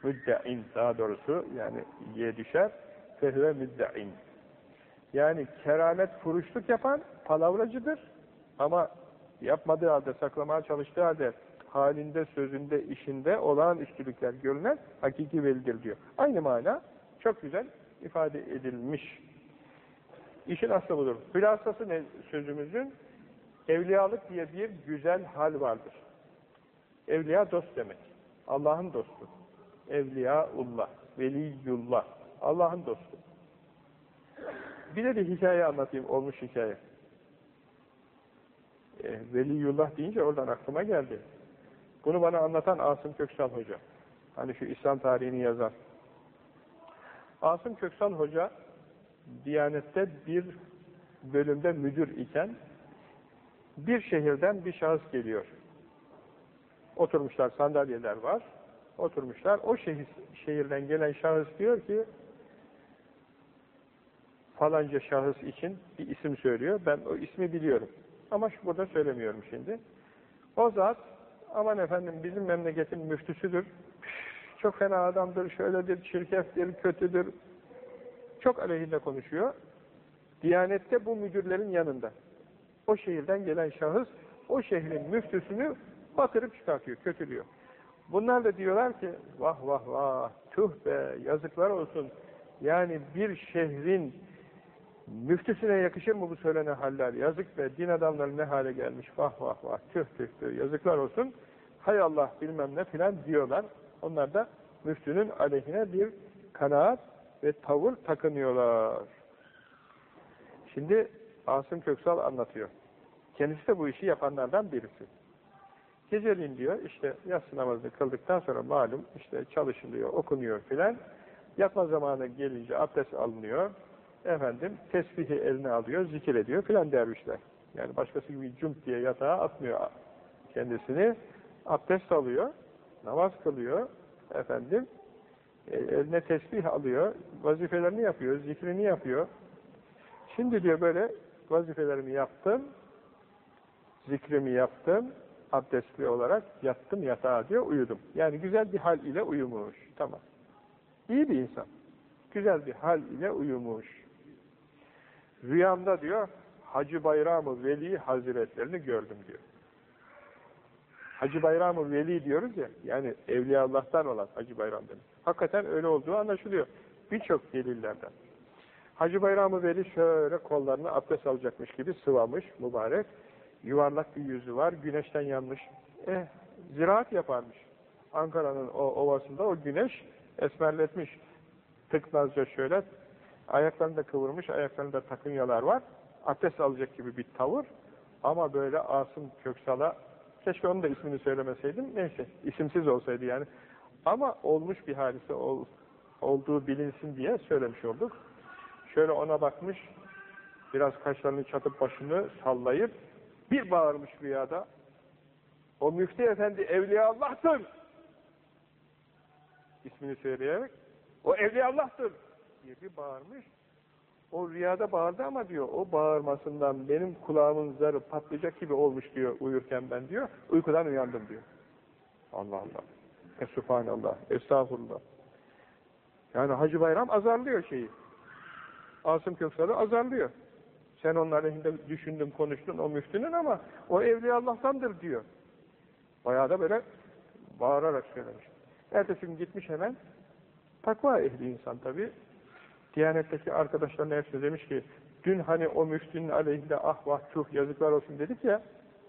müdde'in daha doğrusu yani ye düşer fehuve müdde'in yani keramet furuşluk yapan palavracıdır ama yapmadığı halde saklamaya çalıştığı halde halinde, sözünde, işinde olağan üstülükler görünen hakiki velidir diyor. Aynı mana çok güzel ifade edilmiş. İşin aslı budur. Hülasası ne sözümüzün? Evliyalık diye bir güzel hal vardır. Evliya dost demek. Allah'ın dostu. Evliyaullah, veliyullah. Allah'ın dostu. Bir de bir hikaye anlatayım, olmuş hikaye. E, veliyullah deyince oradan aklıma geldi. Bunu bana anlatan Asım Köksal Hoca. Hani şu İslam tarihini yazan. Asım Köksal Hoca, Diyanet'te bir bölümde müdür iken, bir şehirden bir şahıs geliyor. Oturmuşlar, sandalyeler var. Oturmuşlar. O şehir, şehirden gelen şahıs diyor ki, falanca şahıs için bir isim söylüyor. Ben o ismi biliyorum. Ama şu burada söylemiyorum şimdi. O zat, aman efendim bizim memleketin müftüsüdür. Çok fena adamdır, şöyledir, çirkeftir, kötüdür. Çok aleyhinde konuşuyor. Diyanette bu müdürlerin yanında. O şehirden gelen şahıs, o şehrin müftüsünü batırıp çıkartıyor, kötülüyor. Bunlar da diyorlar ki, vah vah vah, tüh be, yazıklar olsun. Yani bir şehrin Müftüsüne yakışır mı bu söylenen haller? Yazık be, din adamları ne hale gelmiş, vah vah vah, tüh tüh tüh, yazıklar olsun. Hay Allah bilmem ne filan diyorlar. Onlar da müftünün aleyhine bir kanaat ve tavır takınıyorlar. Şimdi Asım Köksal anlatıyor. Kendisi de bu işi yapanlardan birisi. Geceliğin diyor, işte yatsı namazını kıldıktan sonra malum işte çalışılıyor, okunuyor filan. Yatma zamanı gelince abdest alınıyor. Efendim tesbihi eline alıyor, zikir ediyor filan dervişler. Yani başkası gibi cump diye yatağa atmıyor kendisini. Abdest alıyor, namaz kılıyor, efendim e, eline tesbih alıyor, vazifelerini yapıyor, zikrini yapıyor. Şimdi diyor böyle vazifelerimi yaptım, zikrimi yaptım, abdestli olarak yattım yatağa diyor, uyudum. Yani güzel bir hal ile uyumuş. Tamam. İyi bir insan. Güzel bir hal ile uyumuş. Rüyamda diyor, Hacı Bayramı Veli Hazretlerini gördüm diyor. Hacı Bayramı Veli diyoruz ya, yani Evliya Allah'tan olan Hacı Bayram demek. Hakikaten öyle olduğu anlaşılıyor. Birçok delillerden. Hacı Bayramı Veli şöyle kollarını abdest alacakmış gibi sıvamış mübarek. Yuvarlak bir yüzü var, güneşten yanmış. Eh, ziraat yaparmış. Ankara'nın o ovasında o güneş esmerletmiş. Tıknazca şöyle, ayaklarını da kıvırmış, ayaklarında takınyalar var. Abdest alacak gibi bir tavır. Ama böyle Asım Köksal'a, keşke onun da ismini söylemeseydim, neyse, isimsiz olsaydı yani. Ama olmuş bir hadise ol, olduğu bilinsin diye söylemiş olduk. Şöyle ona bakmış, biraz kaşlarını çatıp başını sallayıp, bir bağırmış rüyada, o müftü efendi Evliya Allah'tır! İsmini söyleyerek, o Evliya Allah'tır! diye bir bağırmış. O rüyada bağırdı ama diyor, o bağırmasından benim kulağımın zarı patlayacak gibi olmuş diyor uyurken ben diyor. Uykudan uyandım diyor. Allah Allah. Esubhanallah. Estağfurullah. Yani Hacı Bayram azarlıyor şeyi. Asım Köksal'ı azarlıyor. Sen onun aleyhinde düşündün, konuştun o müftünün ama o Evliya Allah'tandır diyor. Bayağı da böyle bağırarak söylemiş. Ertesi gün gitmiş hemen. Takva ehli insan tabi. Diyanetteki arkadaşlarına hepsi demiş ki dün hani o müftünün aleyhinde ah vah çuh yazıklar olsun dedik ya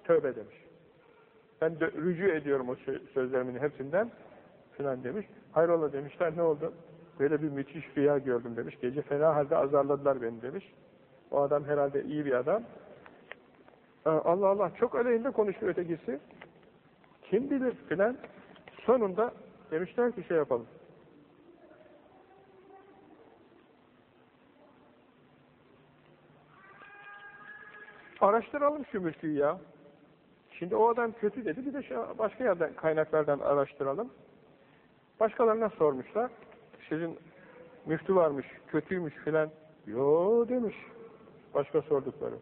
tövbe demiş. Ben de, rücu ediyorum o sözlerimin hepsinden filan demiş. Hayrola demişler ne oldu? Böyle bir müthiş rüya gördüm demiş. Gece fena halde azarladılar beni demiş. O adam herhalde iyi bir adam. Allah Allah çok aleyhinde konuşuyor ötekisi. Kim bilir filan. Sonunda demişler ki şey yapalım. Araştıralım şu müftüyü ya. Şimdi o adam kötü dedi, bir de başka yerden kaynaklardan araştıralım. Başkalarına sormuşlar. Sizin müftü varmış, kötüymüş filan. Yo demiş. Başka sordukları.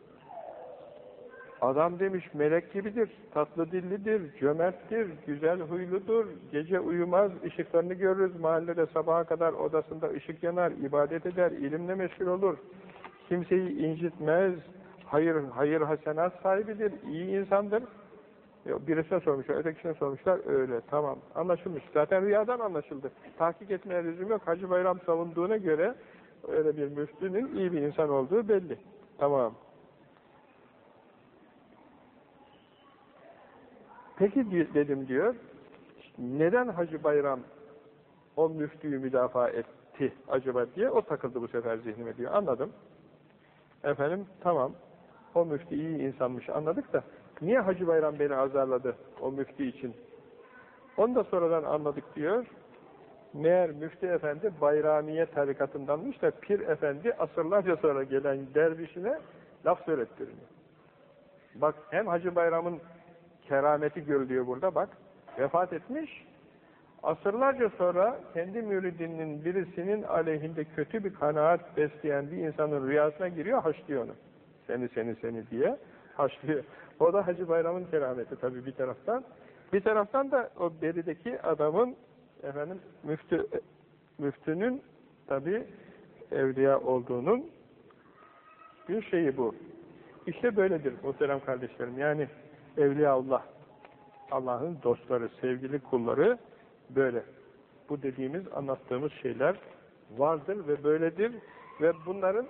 Adam demiş melek gibidir, tatlı dillidir, cömerttir, güzel huyludur, gece uyumaz, ışıklarını görürüz, mahallede sabaha kadar odasında ışık yanar, ibadet eder, ilimle meşgul olur, kimseyi incitmez, hayır, hayır hasenat sahibidir, iyi insandır. Birisine sormuşlar, ötekisine sormuşlar, öyle, tamam, anlaşılmış. Zaten rüyadan anlaşıldı. Tahkik etmeye lüzum yok. Hacı Bayram savunduğuna göre öyle bir müftünün iyi bir insan olduğu belli. Tamam. Peki dedim diyor, neden Hacı Bayram o müftüyü müdafaa etti acaba diye o takıldı bu sefer zihnime diyor. Anladım. Efendim tamam o müftü iyi insanmış anladık da niye Hacı Bayram beni azarladı o müftü için? Onu da sonradan anladık diyor. Meğer müftü efendi Bayramiye tarikatındanmış da Pir efendi asırlarca sonra gelen dervişine laf söylettiriyor. Bak hem Hacı Bayram'ın kerameti görülüyor burada bak. Vefat etmiş. Asırlarca sonra kendi müridinin birisinin aleyhinde kötü bir kanaat besleyen bir insanın rüyasına giriyor, haşlıyor onu. Seni seni seni diye haşlıyor. O da Hacı Bayram'ın kerameti tabii bir taraftan. Bir taraftan da o berideki adamın efendim müftü müftünün tabii evliya olduğunun bir şeyi bu. İşte böyledir muhterem kardeşlerim. Yani Evliya Allah, Allah'ın dostları, sevgili kulları böyle. Bu dediğimiz, anlattığımız şeyler vardır ve böyledir ve bunların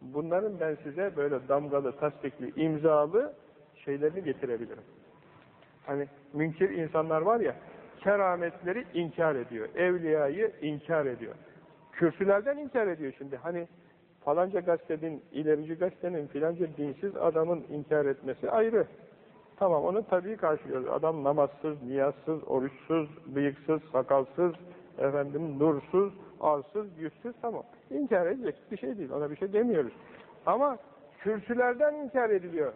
Bunların ben size böyle damgalı, tasdikli, imzalı şeylerini getirebilirim. Hani münkir insanlar var ya, kerametleri inkar ediyor, evliyayı inkar ediyor. Kürsülerden inkar ediyor şimdi. Hani falanca gazetenin, ilerici gazetenin, filanca dinsiz adamın inkar etmesi ayrı. Tamam onu tabii karşılıyoruz. Adam namazsız, niyazsız, oruçsuz, bıyıksız, sakalsız, efendim nursuz, arsız, yüzsüz tamam. İnkar edecek bir şey değil. Ona bir şey demiyoruz. Ama kürsülerden inkar ediliyor.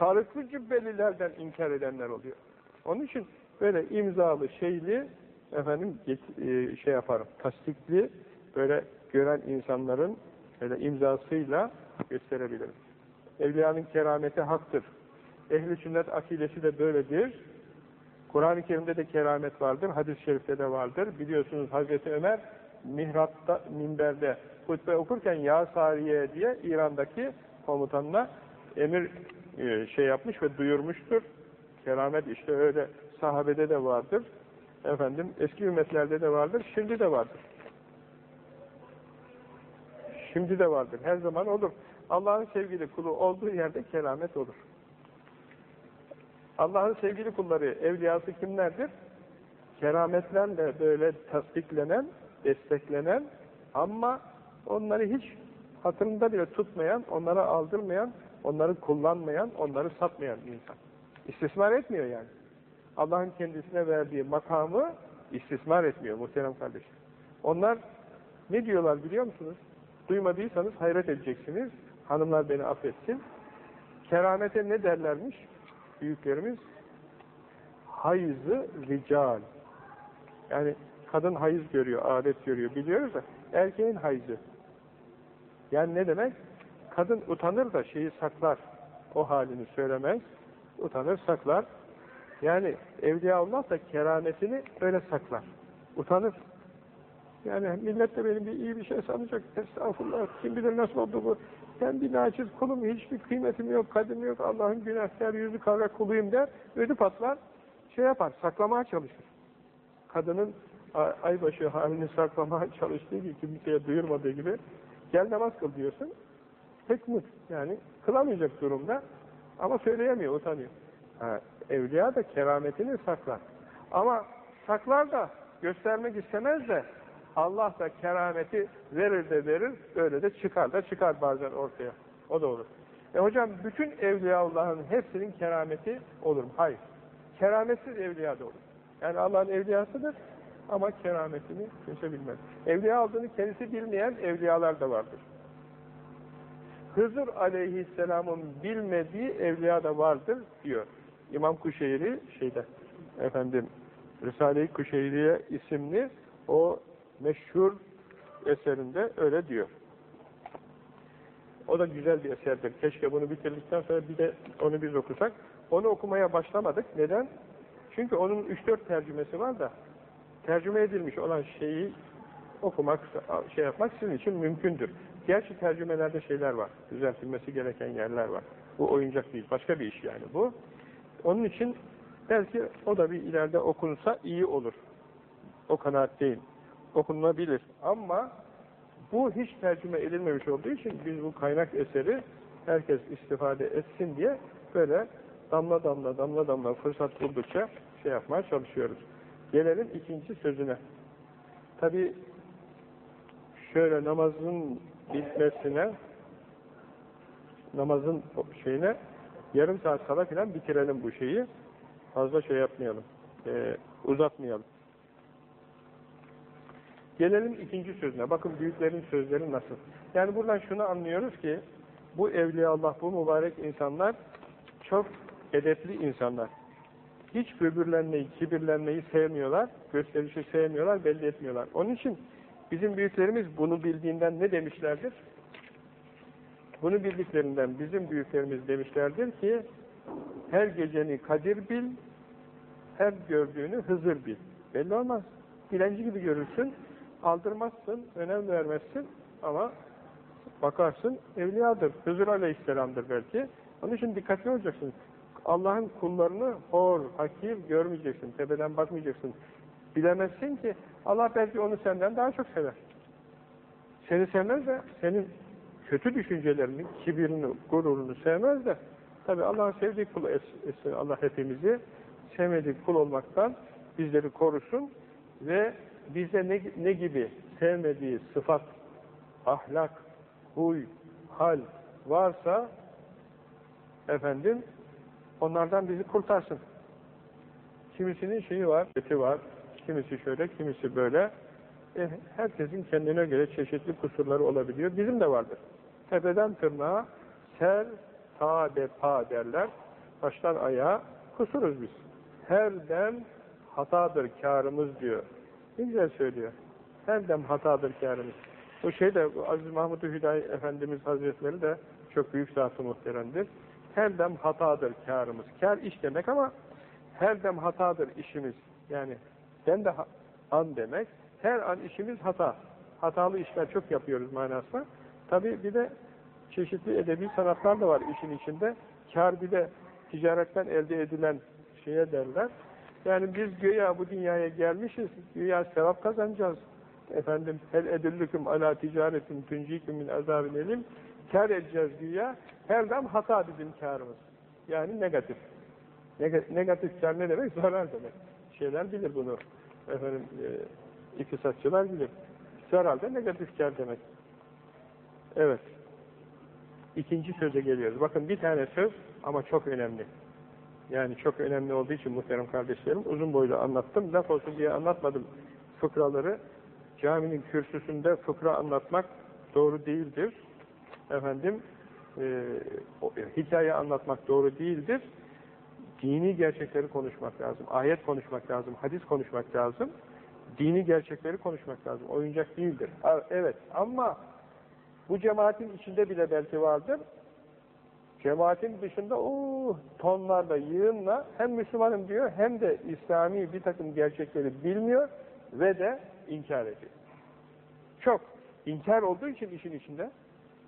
Sarıklı cübbelilerden inkar edenler oluyor. Onun için böyle imzalı şeyli efendim e, şey yaparım. Tasdikli böyle gören insanların böyle imzasıyla gösterebilirim. Evliyanın kerameti haktır. Ehli sünnet akidesi de böyledir. Kur'an-ı Kerim'de de keramet vardır, hadis-i şerifte de vardır. Biliyorsunuz Hazreti Ömer mihrapta, minberde hutbe okurken Ya Sariye diye İran'daki komutanına emir şey yapmış ve duyurmuştur. Keramet işte öyle sahabede de vardır. Efendim eski ümmetlerde de vardır, şimdi de vardır. Şimdi de vardır, her zaman olur. Allah'ın sevgili kulu olduğu yerde keramet olur. Allah'ın sevgili kulları, evliyası kimlerdir? Kerametlerle böyle tasdiklenen, desteklenen ama onları hiç hatırında bile tutmayan, onlara aldırmayan, onları kullanmayan, onları satmayan insan. İstismar etmiyor yani. Allah'ın kendisine verdiği makamı istismar etmiyor muhterem kardeşim. Onlar ne diyorlar biliyor musunuz? Duymadıysanız hayret edeceksiniz. Hanımlar beni affetsin. Keramete ne derlermiş? Büyüklerimiz hayızı rical. Yani kadın hayız görüyor, adet görüyor biliyoruz da erkeğin hayızı. Yani ne demek? Kadın utanır da şeyi saklar. O halini söylemez. Utanır, saklar. Yani Evliya Allah da kerametini öyle saklar. Utanır. Yani millet de benim bir iyi bir şey sanacak. Estağfurullah. Kim bilir nasıl oldu bu. Ben bir naçiz kulum, hiçbir kıymetim yok, kadim yok, Allah'ın günahkar yüzü kara kuluyum der. Ödü patlar. Şey yapar, saklamaya çalışır. Kadının aybaşı halini saklamaya çalıştığı gibi, kimseye duyurmadığı gibi gel namaz kıl diyorsun. Pek mut. Yani kılamayacak durumda ama söyleyemiyor, utanıyor. Ha, evliya da kerametini saklar. Ama saklar da göstermek istemez de Allah da kerameti verir de verir, öyle de çıkar da çıkar bazen ortaya. O da olur. E hocam bütün Evliyaullah'ın hepsinin kerameti olur mu? Hayır. Kerametsiz evliya da olur. Yani Allah'ın evliyasıdır ama kerametini kimse bilmez. Evliya olduğunu kendisi bilmeyen evliyalar da vardır. Hızır aleyhisselamın bilmediği evliya da vardır diyor. İmam Kuşeyri şeyde efendim Risale-i Kuşeyriye isimli o meşhur eserinde öyle diyor. O da güzel bir eserdir. Keşke bunu bitirdikten sonra bir de onu biz okusak. Onu okumaya başlamadık. Neden? Çünkü onun 3-4 tercümesi var da tercüme edilmiş olan şeyi okumak, şey yapmak sizin için mümkündür. Gerçi tercümelerde şeyler var. Düzeltilmesi gereken yerler var. Bu oyuncak değil. Başka bir iş yani bu. Onun için belki o da bir ileride okunsa iyi olur. O kanaat değil. Okunabilir. Ama bu hiç tercüme edilmemiş olduğu için biz bu kaynak eseri herkes istifade etsin diye böyle damla damla damla damla fırsat buldukça şey yapmaya çalışıyoruz. Gelelim ikinci sözüne. Tabi şöyle namazın bitmesine namazın şeyine yarım saat kala filan bitirelim bu şeyi. Fazla şey yapmayalım. E, uzatmayalım. Gelelim ikinci sözüne. Bakın büyüklerin sözleri nasıl. Yani buradan şunu anlıyoruz ki bu evliya Allah, bu mübarek insanlar çok edepli insanlar. Hiç böbürlenmeyi, kibirlenmeyi sevmiyorlar, gösterişi sevmiyorlar, belli etmiyorlar. Onun için bizim büyüklerimiz bunu bildiğinden ne demişlerdir? Bunu bildiklerinden bizim büyüklerimiz demişlerdir ki her geceni kadir bil, her gördüğünü Hızır bil. Belli olmaz. Dilenci gibi görürsün, aldırmazsın, önem vermezsin ama bakarsın evliyadır, Hızır Aleyhisselam'dır belki. Onun için dikkatli olacaksın. Allah'ın kullarını hor, hakir görmeyeceksin, tepeden bakmayacaksın. Bilemezsin ki Allah belki onu senden daha çok sever. seni sevmez de senin kötü düşüncelerini, kibirini, gururunu sevmez de tabi Allah'ın sevdiği kul etsin Allah hepimizi sevmediği kul olmaktan bizleri korusun ve bize ne, ne gibi sevmediği sıfat, ahlak, huy, hal varsa efendim onlardan bizi kurtarsın. Kimisinin şeyi var, eti var, kimisi şöyle, kimisi böyle. E, herkesin kendine göre çeşitli kusurları olabiliyor. Bizim de vardır. Tepeden tırnağa ser, ta, de, pa derler. Baştan ayağa kusuruz biz. Her dem hatadır karımız diyor. Ne güzel söylüyor. Her dem hatadır kârımız. Bu şey de Aziz Mahmud-u Hüdayi Efendimiz Hazretleri de çok büyük zat-ı muhteremdir. Her dem hatadır kârımız. Kâr iş demek ama her dem hatadır işimiz. Yani ben de an demek. Her an işimiz hata. Hatalı işler çok yapıyoruz manasında. Tabi bir de çeşitli edebi sanatlar da var işin içinde. Kâr bir de ticaretten elde edilen şeye derler. Yani biz güya bu dünyaya gelmişiz, güya sevap kazanacağız. Efendim, hel edüllüküm ala ticaretin tunciküm min azabin elim. Kâr edeceğiz güya. Her dam hata bizim kârımız. Yani negatif. Negatif kâr ne demek? <laughs> Zarar demek. Şeyler bilir bunu. Efendim, e, iktisatçılar bilir. Da negatif kâr demek. Evet. İkinci söze geliyoruz. Bakın bir tane söz ama çok önemli. Yani çok önemli olduğu için muhterem kardeşlerim uzun boylu anlattım. Laf olsun diye anlatmadım fıkraları. Caminin kürsüsünde fıkra anlatmak doğru değildir. Efendim e, hikaye anlatmak doğru değildir. Dini gerçekleri konuşmak lazım. Ayet konuşmak lazım. Hadis konuşmak lazım. Dini gerçekleri konuşmak lazım. Oyuncak değildir. Evet ama bu cemaatin içinde bile belki vardır. Cemaatin dışında o tonlarla, yığınla hem Müslümanım diyor hem de İslami bir takım gerçekleri bilmiyor ve de inkar ediyor. Çok. inkar olduğu için işin içinde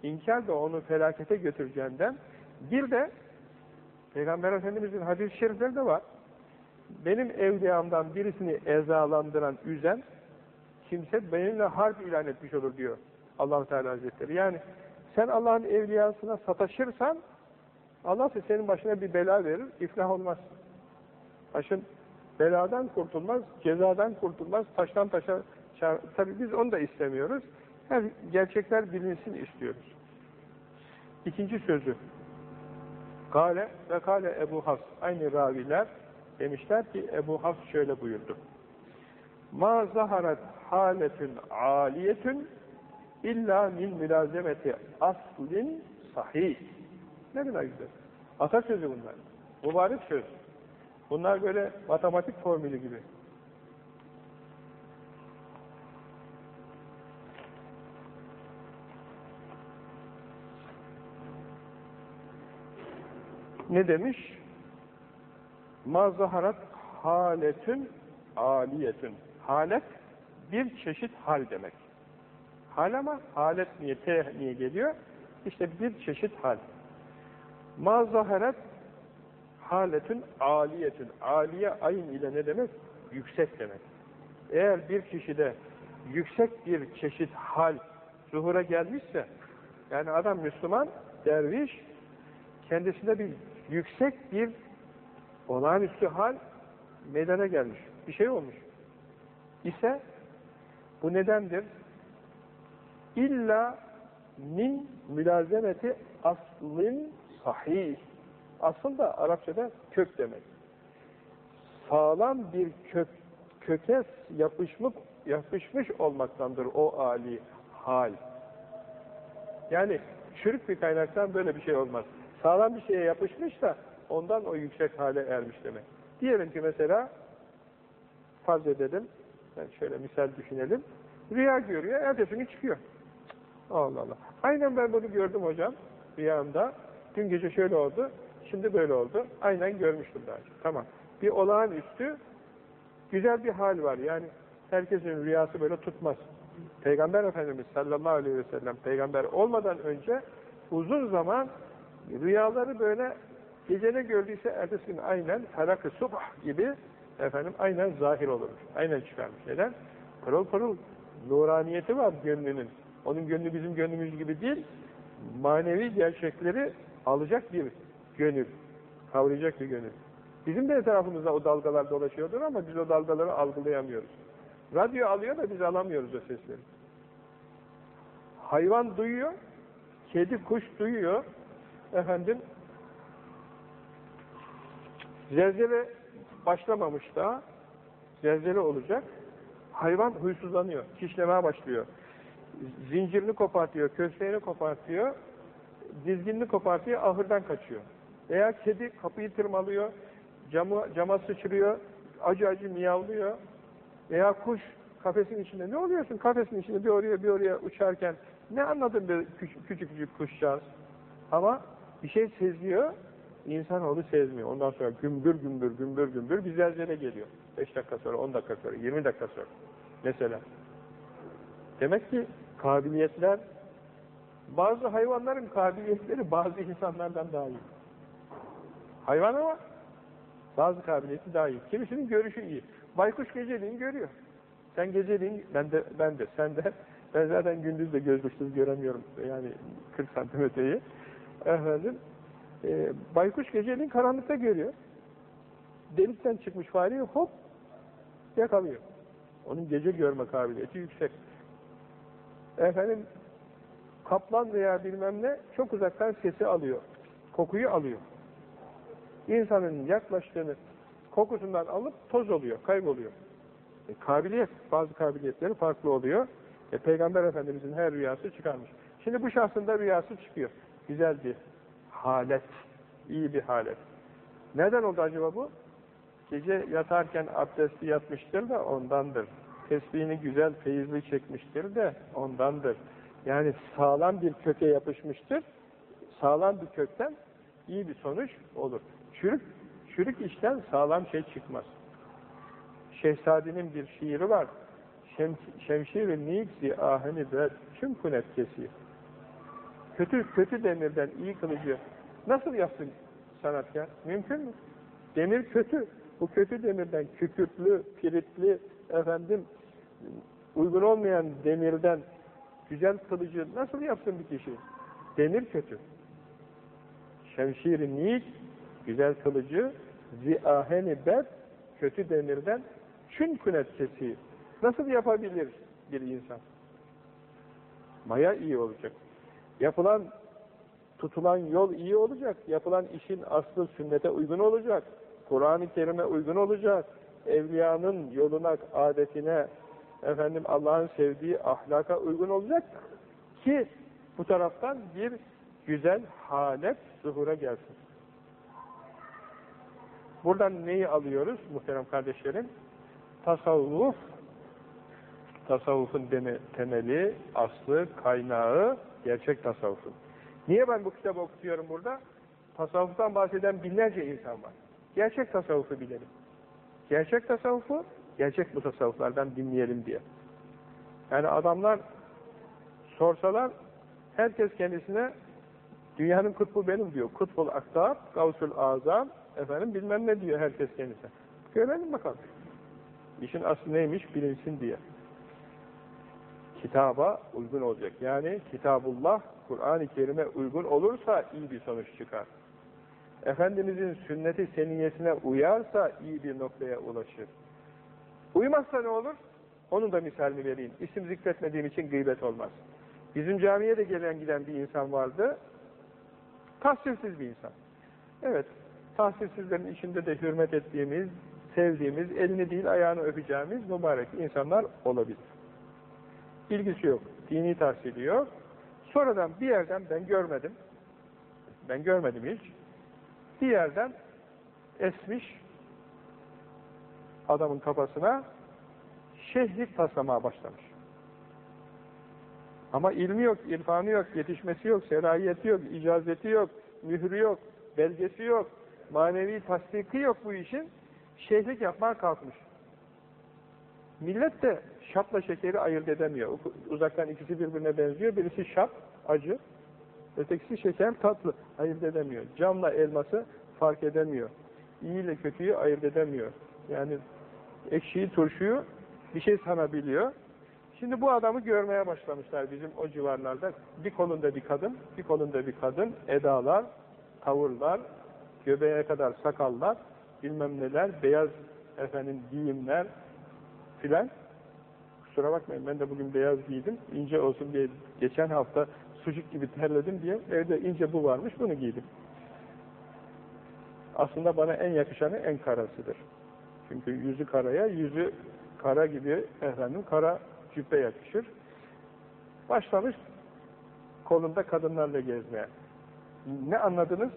inkar da onu felakete götüreceğinden bir de Peygamber Efendimiz'in hadis-i şerifleri de var. Benim evliyamdan birisini ezalandıran, üzen kimse benimle harp ilan etmiş olur diyor allah Teala Hazretleri. Yani sen Allah'ın evliyasına sataşırsan Allah senin başına bir bela verir, iflah olmaz. Başın beladan kurtulmaz, cezadan kurtulmaz, taştan taşa Tabi biz onu da istemiyoruz. Her gerçekler bilinsin istiyoruz. İkinci sözü. Kale ve kale Ebu Hafs. Aynı raviler demişler ki Ebu Hafs şöyle buyurdu. Ma zaharet haletün aliyetün illa min mülazemeti aslin sahih. Ne kadar güzel. Atasözü bunlar. Mübarek söz. Bunlar böyle matematik formülü gibi. Ne demiş? Mazaharat haletün aliyetün. Halet bir çeşit hal demek. Hal ama halet niye, niye geliyor? İşte bir çeşit hal. Ma zaharet haletün aliyetün. Aliye ayın ile ne demek? Yüksek demek. Eğer bir kişide yüksek bir çeşit hal zuhura gelmişse, yani adam Müslüman, derviş, kendisinde bir yüksek bir olağanüstü hal meydana gelmiş. Bir şey olmuş. İse bu nedendir? İlla min mülazemeti aslin sahih. Asıl da Arapçada kök demek. Sağlam bir kök, köke yapışmış, yapışmış olmaktandır o ali hal. Yani çürük bir kaynaktan böyle bir şey olmaz. Sağlam bir şeye yapışmış da ondan o yüksek hale ermiş demek. Diyelim ki mesela farz edelim, yani şöyle misal düşünelim, rüya görüyor, ertesi gün çıkıyor. Allah Allah. Aynen ben bunu gördüm hocam rüyamda. Dün gece şöyle oldu, şimdi böyle oldu. Aynen görmüştüm daha önce. Tamam. Bir olağanüstü güzel bir hal var. Yani herkesin rüyası böyle tutmaz. Peygamber Efendimiz sallallahu aleyhi ve sellem peygamber olmadan önce uzun zaman rüyaları böyle gece ne gördüyse ertesi gün aynen felak-ı subh gibi efendim aynen zahir olur. Aynen çıkarmış. Neden? Pırıl pırıl nuraniyeti var gönlünün. Onun gönlü bizim gönlümüz gibi değil. Manevi gerçekleri alacak bir gönül. Kavrayacak bir gönül. Bizim de etrafımızda o dalgalar dolaşıyordur ama biz o dalgaları algılayamıyoruz. Radyo alıyor da biz alamıyoruz o sesleri. Hayvan duyuyor, kedi kuş duyuyor. Efendim, zelzele başlamamış daha, zelzele olacak. Hayvan huysuzlanıyor, kişlemeye başlıyor. Zincirini kopartıyor, kösteğini kopartıyor, dizginini kopartıyor, ahırdan kaçıyor. Veya kedi kapıyı tırmalıyor, camı, cama sıçrıyor, acı acı miyavlıyor. Veya kuş kafesin içinde, ne oluyorsun kafesin içinde bir oraya bir oraya uçarken, ne anladın bir küçük küçük, küçük kuşcağız? Ama bir şey seziyor, insanoğlu sezmiyor. Ondan sonra gümbür gümbür gümbür gümbür bir zelzele geliyor. 5 dakika sonra, 10 dakika sonra, 20 dakika sonra. Mesela. Demek ki kabiliyetler, bazı hayvanların kabiliyetleri bazı insanlardan daha iyi. Hayvan ama bazı kabiliyeti daha iyi. Kimisinin görüşü iyi. Baykuş geceliğin görüyor. Sen geceliğin, ben de, ben de, sen de, ben zaten gündüz de gözlüksüz göremiyorum. Yani 40 santimetreyi. Efendim, e, baykuş geceliğin karanlıkta görüyor. Delikten çıkmış fareyi hop yakalıyor. Onun gece görme kabiliyeti yüksek. Efendim, kaplan veya bilmem ne çok uzaktan sesi alıyor. Kokuyu alıyor. İnsanın yaklaştığını kokusundan alıp toz oluyor, kayboluyor. E, kabiliyet, bazı kabiliyetleri farklı oluyor. E, Peygamber Efendimizin her rüyası çıkarmış. Şimdi bu şahsın da rüyası çıkıyor. Güzel bir halet, iyi bir halet. Neden oldu acaba bu? Gece yatarken abdestli yatmıştır da ondandır. Tesbihini güzel, feyizli çekmiştir de ondandır. Yani sağlam bir köke yapışmıştır. Sağlam bir kökten iyi bir sonuç olur. Çürük, çürük işten sağlam şey çıkmaz. Şehzade'nin bir şiiri var. Şem, Şemşir-i niksi aheni ve tüm kunetkesi. Kötü, kötü demirden iyi kılıcı nasıl yapsın sanatkar? Mümkün mü? Demir kötü. Bu kötü demirden kükürtlü, piritli, efendim, uygun olmayan demirden güzel kılıcı nasıl yapsın bir kişi? Demir kötü. Şemşir-i nik, güzel kılıcı, ziaheni bed, kötü demirden çün künetkesi. Nasıl yapabilir bir insan? Maya iyi olacak. Yapılan, tutulan yol iyi olacak. Yapılan işin aslı sünnete uygun olacak. Kur'an-ı Kerim'e uygun olacak. Evliyanın yoluna, adetine, efendim Allah'ın sevdiği ahlaka uygun olacak ki bu taraftan bir güzel halet zuhura gelsin. Buradan neyi alıyoruz muhterem kardeşlerim? Tasavvuf, tasavvufun temeli, aslı, kaynağı, gerçek tasavvufun. Niye ben bu kitabı okutuyorum burada? Tasavvuftan bahseden binlerce insan var. Gerçek tasavvufu bilelim. Gerçek tasavvufu, gerçek bu tasavvuflardan dinleyelim diye. Yani adamlar sorsalar, herkes kendisine dünyanın kutbu benim diyor. Kutbul aktar, gavsul azam, efendim bilmem ne diyor herkes kendisine. Görelim bakalım. İşin aslı neymiş bilinsin diye. Kitaba uygun olacak. Yani Kitabullah, Kur'an-ı Kerim'e uygun olursa iyi bir sonuç çıkar. Efendimizin sünneti seniyesine uyarsa iyi bir noktaya ulaşır. Uymazsa ne olur? Onun da misalini vereyim. İsim zikretmediğim için gıybet olmaz. Bizim camiye de gelen giden bir insan vardı. Tahsilsiz bir insan. Evet, tahsilsizlerin içinde de hürmet ettiğimiz, sevdiğimiz, elini değil ayağını öpeceğimiz mübarek insanlar olabilir. İlgisi yok. Dini tahsili yok. Sonradan bir yerden ben görmedim. Ben görmedim hiç. Bir yerden esmiş adamın kafasına şehlik taslamaya başlamış. Ama ilmi yok, irfanı yok, yetişmesi yok, serayeti yok, icazeti yok, mührü yok, belgesi yok, manevi tasdiki yok bu işin. Şeyhlik yapmaya kalkmış. Millet de şapla şekeri ayırt edemiyor. Uzaktan ikisi birbirine benziyor. Birisi şap, acı. Ötekisi şeker, tatlı. Ayırt edemiyor. Camla elması fark edemiyor. İyi ile kötüyü ayırt edemiyor. Yani ekşiyi, turşuyu bir şey sanabiliyor. Şimdi bu adamı görmeye başlamışlar bizim o civarlarda. Bir kolunda bir kadın, bir kolunda bir kadın, edalar, tavırlar, göbeğe kadar sakallar, bilmem neler, beyaz efendim giyimler filan. Kusura bakmayın ben de bugün beyaz giydim. ince olsun diye geçen hafta sucuk gibi terledim diye evde ince bu varmış bunu giydim. Aslında bana en yakışanı en karasıdır. Çünkü yüzü karaya, yüzü kara gibi efendim kara cübbe yakışır. Başlamış kolunda kadınlarla gezmeye. Ne anladınız?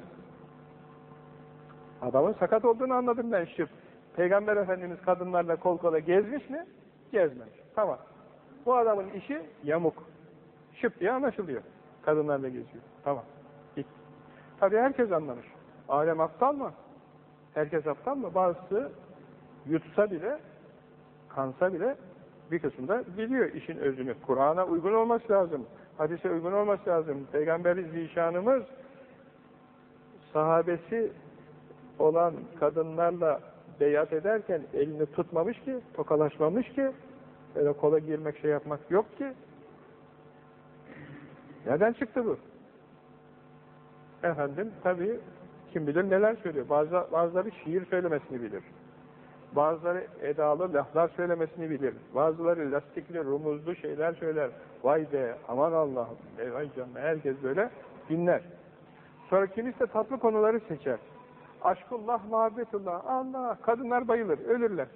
Adamın sakat olduğunu anladım ben şıp. Peygamber Efendimiz kadınlarla kol kola gezmiş mi? Gezmemiş. Tamam. Bu adamın işi yamuk. Şıp diye anlaşılıyor. Kadınlarla geziyor. Tamam. Git. Tabii herkes anlamış. Alem aptal mı? Herkes aptal mı? Bazısı yutsa bile, kansa bile bir kısmında biliyor işin özünü. Kur'an'a uygun olması lazım. Hadise uygun olması lazım. Peygamberi zişanımız sahabesi olan kadınlarla beyat ederken elini tutmamış ki, tokalaşmamış ki, öyle kola girmek şey yapmak yok ki. Nereden çıktı bu? Efendim, tabii kim bilir neler söylüyor. Bazı, bazıları şiir söylemesini bilir. Bazıları edalı laflar söylemesini bilir. Bazıları lastikli, rumuzlu şeyler söyler. Vay be, aman Allah'ım, vay canına, herkes böyle dinler. Sonra kimisi tatlı konuları seçer. Aşkullah, muhabbetullah, Allah, kadınlar bayılır, ölürler.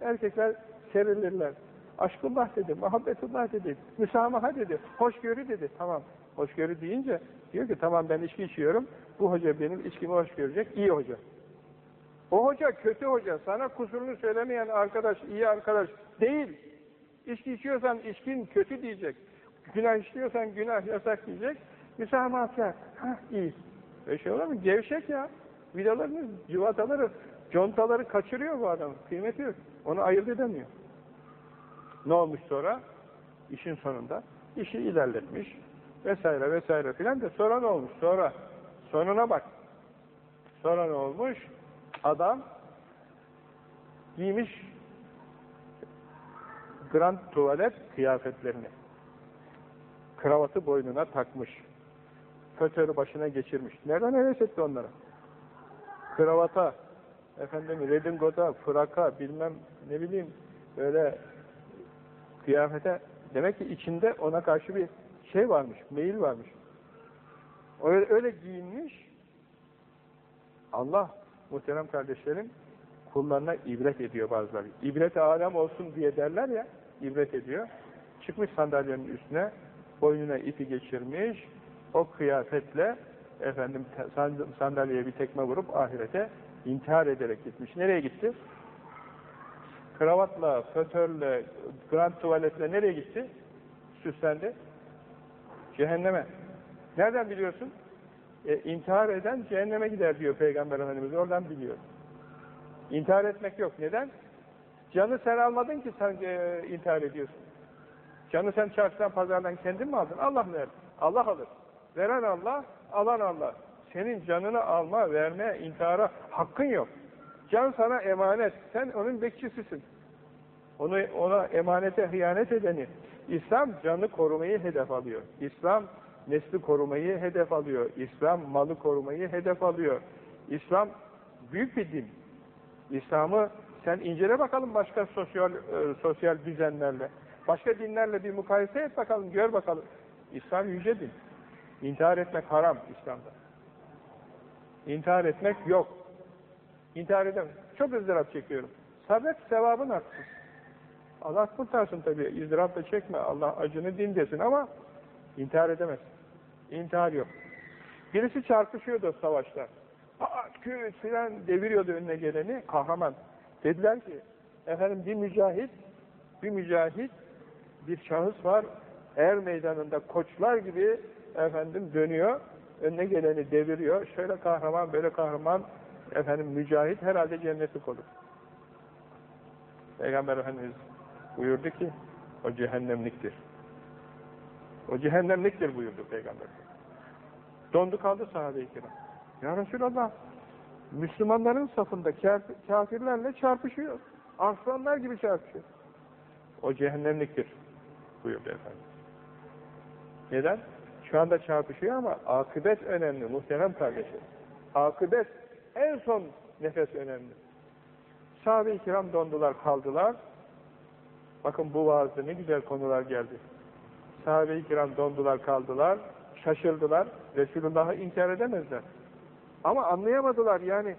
Erkekler serilirler. Aşkullah dedi, muhabbetullah dedi, müsamaha dedi, hoşgörü dedi. Tamam, hoşgörü deyince diyor ki tamam ben içki içiyorum, bu hoca benim içkimi hoş görecek, iyi hoca. O hoca kötü hoca, sana kusurunu söylemeyen arkadaş, iyi arkadaş değil. İçki içiyorsan içkin kötü diyecek. Günah işliyorsan günah yasak diyecek. Müsamahakar, ha iyi. Öyle şey olur mu? Gevşek ya. Vidalarını, civataları, contaları kaçırıyor bu adam. Kıymeti yok. Onu ayırt edemiyor. Ne olmuş sonra? İşin sonunda. işi ilerletmiş. Vesaire vesaire filan da sonra ne olmuş? Sonra sonuna bak. Sonra ne olmuş? Adam giymiş grand tuvalet kıyafetlerini. Kravatı boynuna takmış. Fötörü başına geçirmiş. Nereden heves etti onlara? Kravata, efendim redingota, fraka, bilmem ne bileyim böyle kıyafete demek ki içinde ona karşı bir şey varmış, meyil varmış. Öyle, öyle giyinmiş Allah muhterem kardeşlerim kullarına ibret ediyor bazıları. İbret alem olsun diye derler ya, ibret ediyor. Çıkmış sandalyenin üstüne, boynuna ipi geçirmiş, o kıyafetle efendim sandalyeye bir tekme vurup ahirete intihar ederek gitmiş. Nereye gitti? Kravatla, fötörle, grand tuvaletle nereye gitti? Süslendi. Cehenneme. Nereden biliyorsun? E, intihar eden cehenneme gider diyor Peygamber Efendimiz. Oradan biliyor. İntihar etmek yok. Neden? Canı sen almadın ki sen e, intihar ediyorsun. Canı sen çarşıdan, pazardan kendin mi aldın? Allah verdi. Allah alır. Veren Allah, alan Allah. Senin canını alma, verme, intihara hakkın yok. Can sana emanet. Sen onun bekçisisin. Onu, ona emanete hıyanet edeni. İslam canı korumayı hedef alıyor. İslam nesli korumayı hedef alıyor. İslam malı korumayı hedef alıyor. İslam büyük bir din. İslam'ı sen incele bakalım başka sosyal e, sosyal düzenlerle. Başka dinlerle bir mukayese et bakalım, gör bakalım. İslam yüce din. İntihar etmek haram İslam'da. İntihar etmek yok. İntihar edemem. Çok ızdırap çekiyorum. Sabret sevabın artsın. Allah kurtarsın tabii. İzdırap da çekme. Allah acını din desin ama intihar edemez. İntihar yok. Birisi çarpışıyordu savaşta. Küt filan deviriyordu önüne geleni. Kahraman. Dediler ki efendim bir mücahit bir mücahit bir şahıs var er meydanında koçlar gibi efendim dönüyor önüne geleni deviriyor. Şöyle kahraman böyle kahraman efendim mücahit herhalde cenneti olur. Peygamber Efendimiz buyurdu ki o cehennemliktir. O cehennemliktir buyurdu Peygamber. Dondu kaldı sahabe-i kiram. Ya Resulallah Müslümanların safında kafirlerle çarpışıyor. Aslanlar gibi çarpışıyor. O cehennemliktir. buyurdu efendim. Neden? Şu anda çarpışıyor ama akıbet önemli muhterem kardeşim. Akıbet en son nefes önemli. Sahabe-i kiram dondular kaldılar. Bakın bu vaazda ne güzel konular geldi. Sahabe-i kiram dondular kaldılar, şaşırdılar. Resulullah'ı inkar edemezler. Ama anlayamadılar yani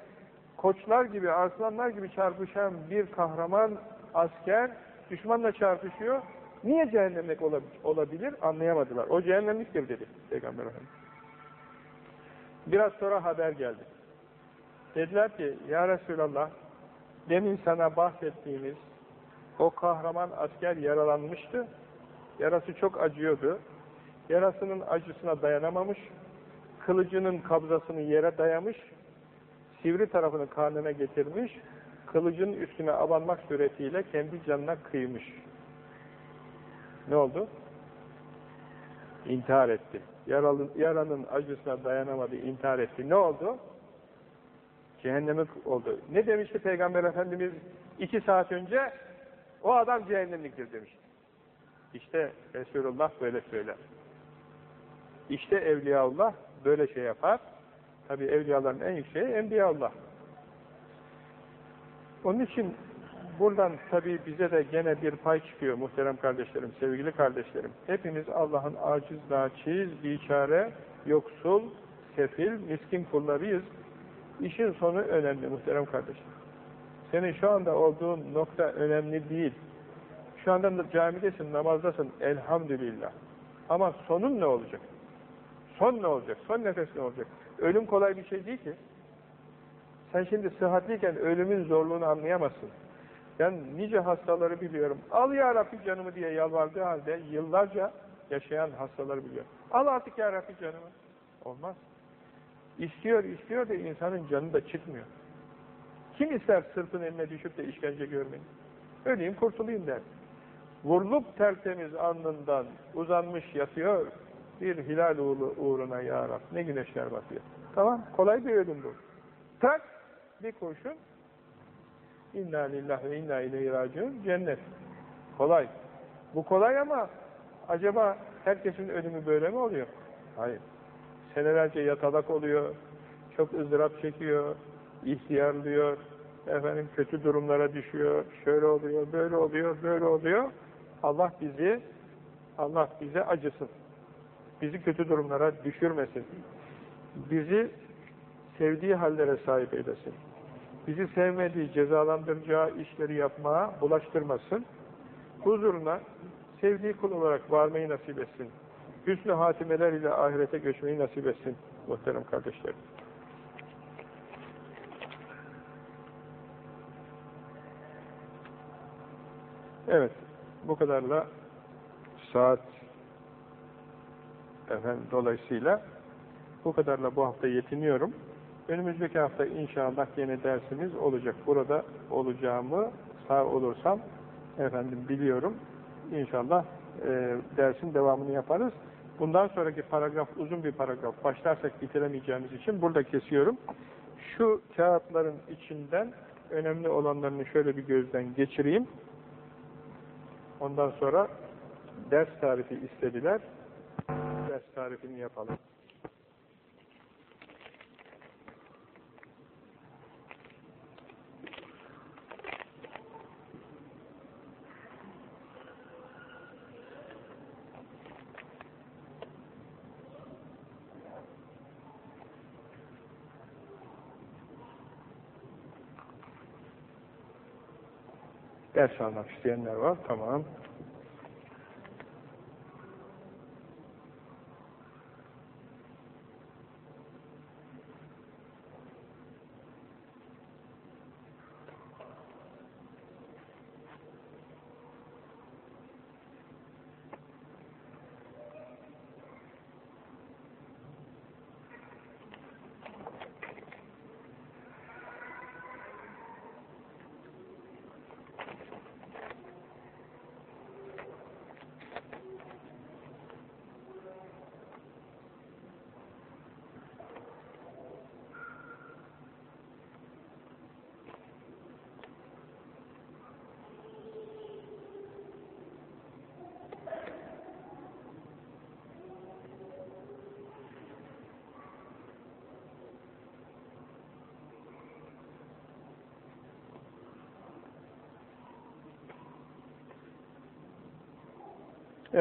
koçlar gibi, arslanlar gibi çarpışan bir kahraman asker düşmanla çarpışıyor. Niye cehennemlik olabilir? Anlayamadılar. O cehennemliktir dedi Peygamber Efendimiz. Biraz sonra haber geldi. Dediler ki, Ya Resulallah, demin sana bahsettiğimiz o kahraman asker yaralanmıştı. Yarası çok acıyordu. Yarasının acısına dayanamamış. Kılıcının kabzasını yere dayamış. Sivri tarafını karnına getirmiş. Kılıcın üstüne abanmak suretiyle kendi canına kıymış. Ne oldu? İntihar etti. Yaralı, yaranın acısına dayanamadı, intihar etti. Ne oldu? Cehennemi oldu. Ne demişti Peygamber Efendimiz iki saat önce? O adam cehennemliktir demişti. İşte Resulullah böyle söyler. İşte Evliyaullah böyle şey yapar. Tabi evliyaların en yükseği Enbiyaullah. Onun için buradan tabi bize de gene bir pay çıkıyor muhterem kardeşlerim, sevgili kardeşlerim. Hepimiz Allah'ın aciz, naçiz, biçare, yoksul, sefil, miskin kullarıyız. İşin sonu önemli muhterem kardeşlerim. Senin şu anda olduğun nokta önemli değil. Şu anda camidesin, namazdasın, elhamdülillah. Ama sonun ne olacak? Son ne olacak? Son nefes ne olacak? Ölüm kolay bir şey değil ki. Sen şimdi sıhhatliyken ölümün zorluğunu anlayamazsın. Ben nice hastaları biliyorum. Al ya Rabbi canımı diye yalvardığı halde yıllarca yaşayan hastaları biliyorum. Al artık ya Rabbi canımı. Olmaz. İstiyor, istiyor da insanın canı da çıkmıyor. Kim ister sırtın eline düşüp de işkence görmeyi? Öleyim kurtulayım der. Vurulup tertemiz alnından uzanmış yatıyor. Bir hilal uğruna ya Rab. Ne güneşler batıyor. Tamam, kolay bir ölüm bu. Tak, bir kurşun. İnna lillahi ve inna ileyhi raciun. Cennet. Kolay. Bu kolay ama acaba herkesin ölümü böyle mi oluyor? Hayır. Senelerce yatalak oluyor, çok ızdırap çekiyor, ihtiyarlıyor, efendim kötü durumlara düşüyor, şöyle oluyor, böyle oluyor, böyle oluyor. Allah bizi, Allah bize acısın. Bizi kötü durumlara düşürmesin. Bizi sevdiği hallere sahip eylesin. Bizi sevmediği, cezalandıracağı işleri yapmaya bulaştırmasın. Huzuruna sevdiği kul olarak varmayı nasip etsin. Hüsnü hatimeler ile ahirete göçmeyi nasip etsin muhterem kardeşlerim. Evet, bu kadarla saat efendim dolayısıyla bu kadarla bu hafta yetiniyorum. Önümüzdeki hafta inşallah yine dersimiz olacak. Burada olacağımı sağ olursam efendim biliyorum. İnşallah e, dersin devamını yaparız. Bundan sonraki paragraf uzun bir paragraf. Başlarsak bitiremeyeceğimiz için burada kesiyorum. Şu kağıtların içinden önemli olanlarını şöyle bir gözden geçireyim. Ondan sonra ders tarifi istediler. Ders tarifini yapalım. Ders almak isteyenler var. Tamam.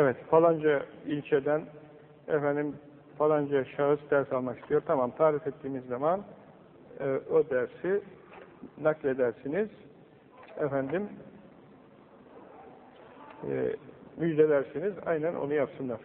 Evet, falanca ilçeden efendim falanca şahıs ders almak istiyor. Tamam, tarif ettiğimiz zaman e, o dersi nakledersiniz. Efendim e, müjdelersiniz. Aynen onu yapsınlar.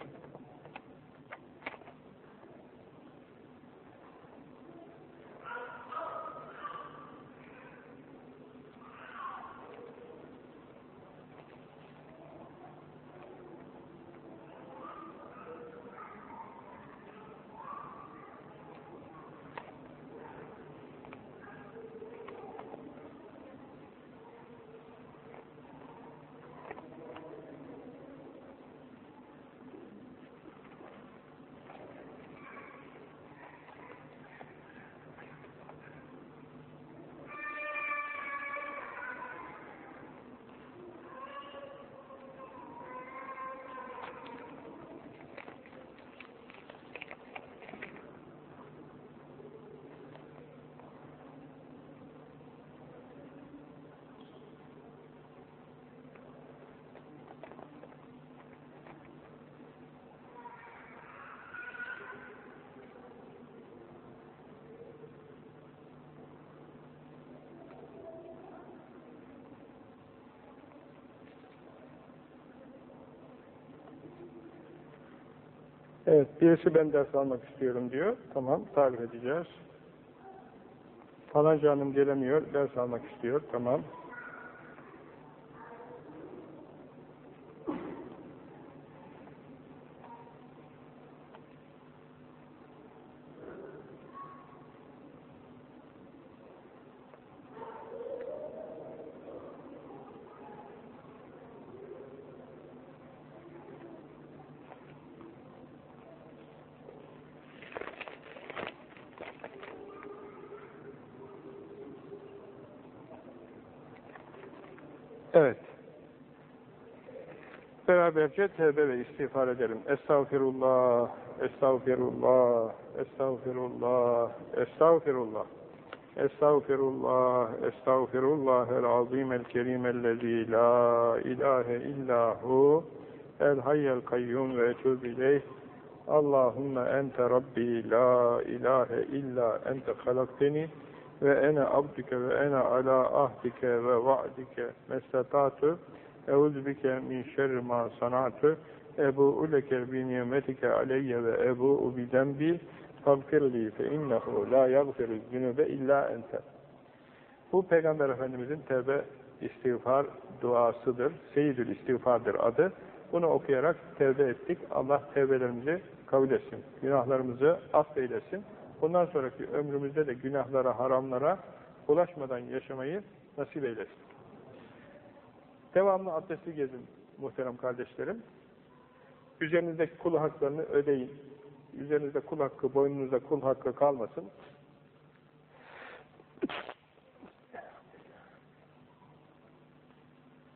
Evet, birisi ben ders almak istiyorum diyor. Tamam, tarif edeceğiz. Falanca hanım gelemiyor, ders almak istiyor. Tamam. Evet. Beraberce tevbe ve istiğfar edelim. Estağfirullah, estağfirullah, estağfirullah, estağfirullah. Estağfirullah, estağfirullah el azim el kerim ellezî la ilahe illahu el hayyel kayyum ve etûb ileyh. Allahümme ente rabbi la ilahe illa ente halakteni ve ene abdüke ve ene ala ahdike ve va'dike mestatatu euzbike min şerri ma sanatu ebu'u leke bi nimetike aleyye ve ebu'u bi dembi fagfirli fe innehu la yagfiru zünübe illa ente bu Peygamber Efendimizin tevbe istiğfar duasıdır. Seyyidül istiğfardır adı. Bunu okuyarak tevbe ettik. Allah tevbelerimizi kabul etsin. Günahlarımızı affeylesin bundan sonraki ömrümüzde de günahlara, haramlara ulaşmadan yaşamayı nasip eylesin. Devamlı abdestli gezin muhterem kardeşlerim. Üzerinizdeki kul haklarını ödeyin. Üzerinizde kul hakkı, boynunuzda kul hakkı kalmasın.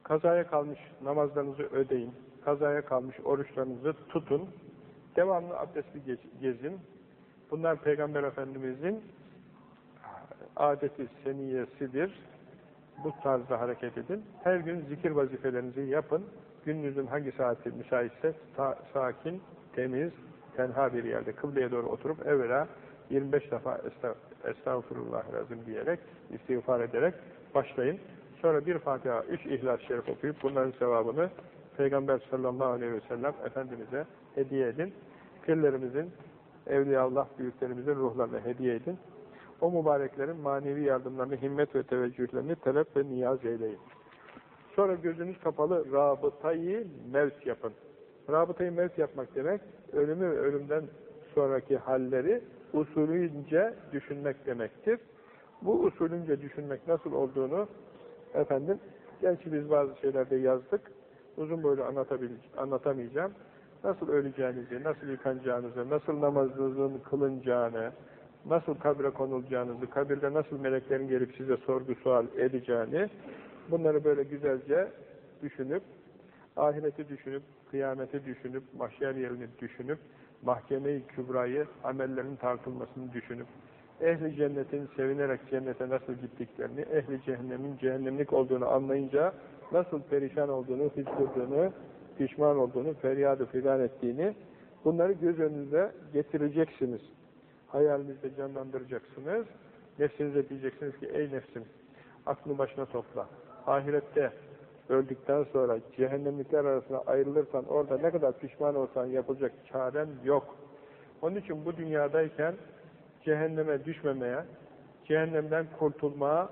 Kazaya kalmış namazlarınızı ödeyin. Kazaya kalmış oruçlarınızı tutun. Devamlı abdestli gezin. Bunlar Peygamber Efendimizin adeti seniyesidir. Bu tarzda hareket edin. Her gün zikir vazifelerinizi yapın. Gününüzün hangi saati müsaitse sakin, temiz, tenha bir yerde kıbleye doğru oturup evvela 25 defa estağfurullah lazım diyerek, istiğfar ederek başlayın. Sonra bir Fatiha, üç İhlas-ı Şerif okuyup bunların sevabını Peygamber sallallahu aleyhi ve sellem Efendimiz'e hediye edin. Pirlerimizin Evliyaullah büyüklerimizin ruhlarına hediye edin. O mübareklerin manevi yardımlarını, himmet ve teveccühlerini talep ve niyaz eyleyin. Sonra gözünüz kapalı rabıtayı mevt yapın. Rabıtayı mevt yapmak demek, ölümü ve ölümden sonraki halleri usulünce düşünmek demektir. Bu usulünce düşünmek nasıl olduğunu efendim, gerçi biz bazı şeylerde yazdık, uzun boylu anlatamayacağım nasıl öleceğinizi, nasıl yıkanacağınızı, nasıl namazınızın kılınacağını, nasıl kabre konulacağınızı, kabirde nasıl meleklerin gelip size sorgu sual edeceğini, bunları böyle güzelce düşünüp, ahireti düşünüp, kıyameti düşünüp, mahşer yerini düşünüp, mahkeme-i kübrayı, amellerin tartılmasını düşünüp, ehli cennetin sevinerek cennete nasıl gittiklerini, ehli cehennemin cehennemlik olduğunu anlayınca nasıl perişan olduğunu, hissediğini pişman olduğunu, feryadı figan ettiğini bunları göz önünüze getireceksiniz. Hayalinizde canlandıracaksınız. Nefsinize diyeceksiniz ki ey nefsim aklını başına topla. Ahirette öldükten sonra cehennemlikler arasına ayrılırsan orada ne kadar pişman olsan yapılacak çaren yok. Onun için bu dünyadayken cehenneme düşmemeye, cehennemden kurtulmaya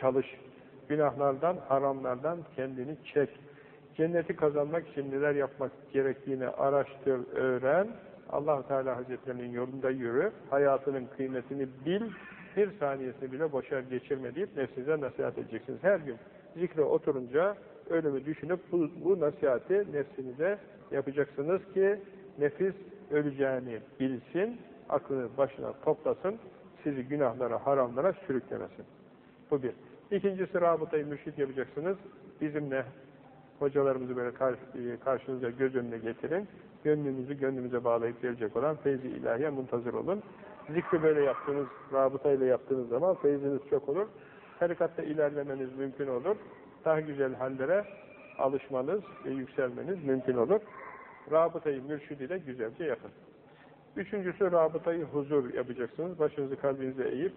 çalış. Günahlardan, haramlardan kendini çek. Cenneti kazanmak için neler yapmak gerektiğini araştır, öğren. Allah Teala Hazretlerinin yolunda yürü. Hayatının kıymetini bil. Bir saniyesini bile boşa geçirme deyip nefsinize nasihat edeceksiniz. Her gün zikre oturunca ölümü düşünüp bu, bu nasihati nefsinize yapacaksınız ki nefis öleceğini bilsin, aklını başına toplasın, sizi günahlara, haramlara sürüklemesin. Bu bir. İkincisi rabıtayı mürşit yapacaksınız. Bizimle hocalarımızı böyle e, karşınıza göz önüne getirin. Gönlünüzü gönlümüze bağlayıp gelecek olan feyzi ilahiye muntazır olun. Zikri böyle yaptığınız, rabıtayla yaptığınız zaman feyziniz çok olur. Tarikatta ilerlemeniz mümkün olur. Daha güzel hallere alışmanız ve yükselmeniz mümkün olur. Rabıtayı mürşidiyle güzelce yapın. Üçüncüsü rabıtayı huzur yapacaksınız. Başınızı kalbinize eğip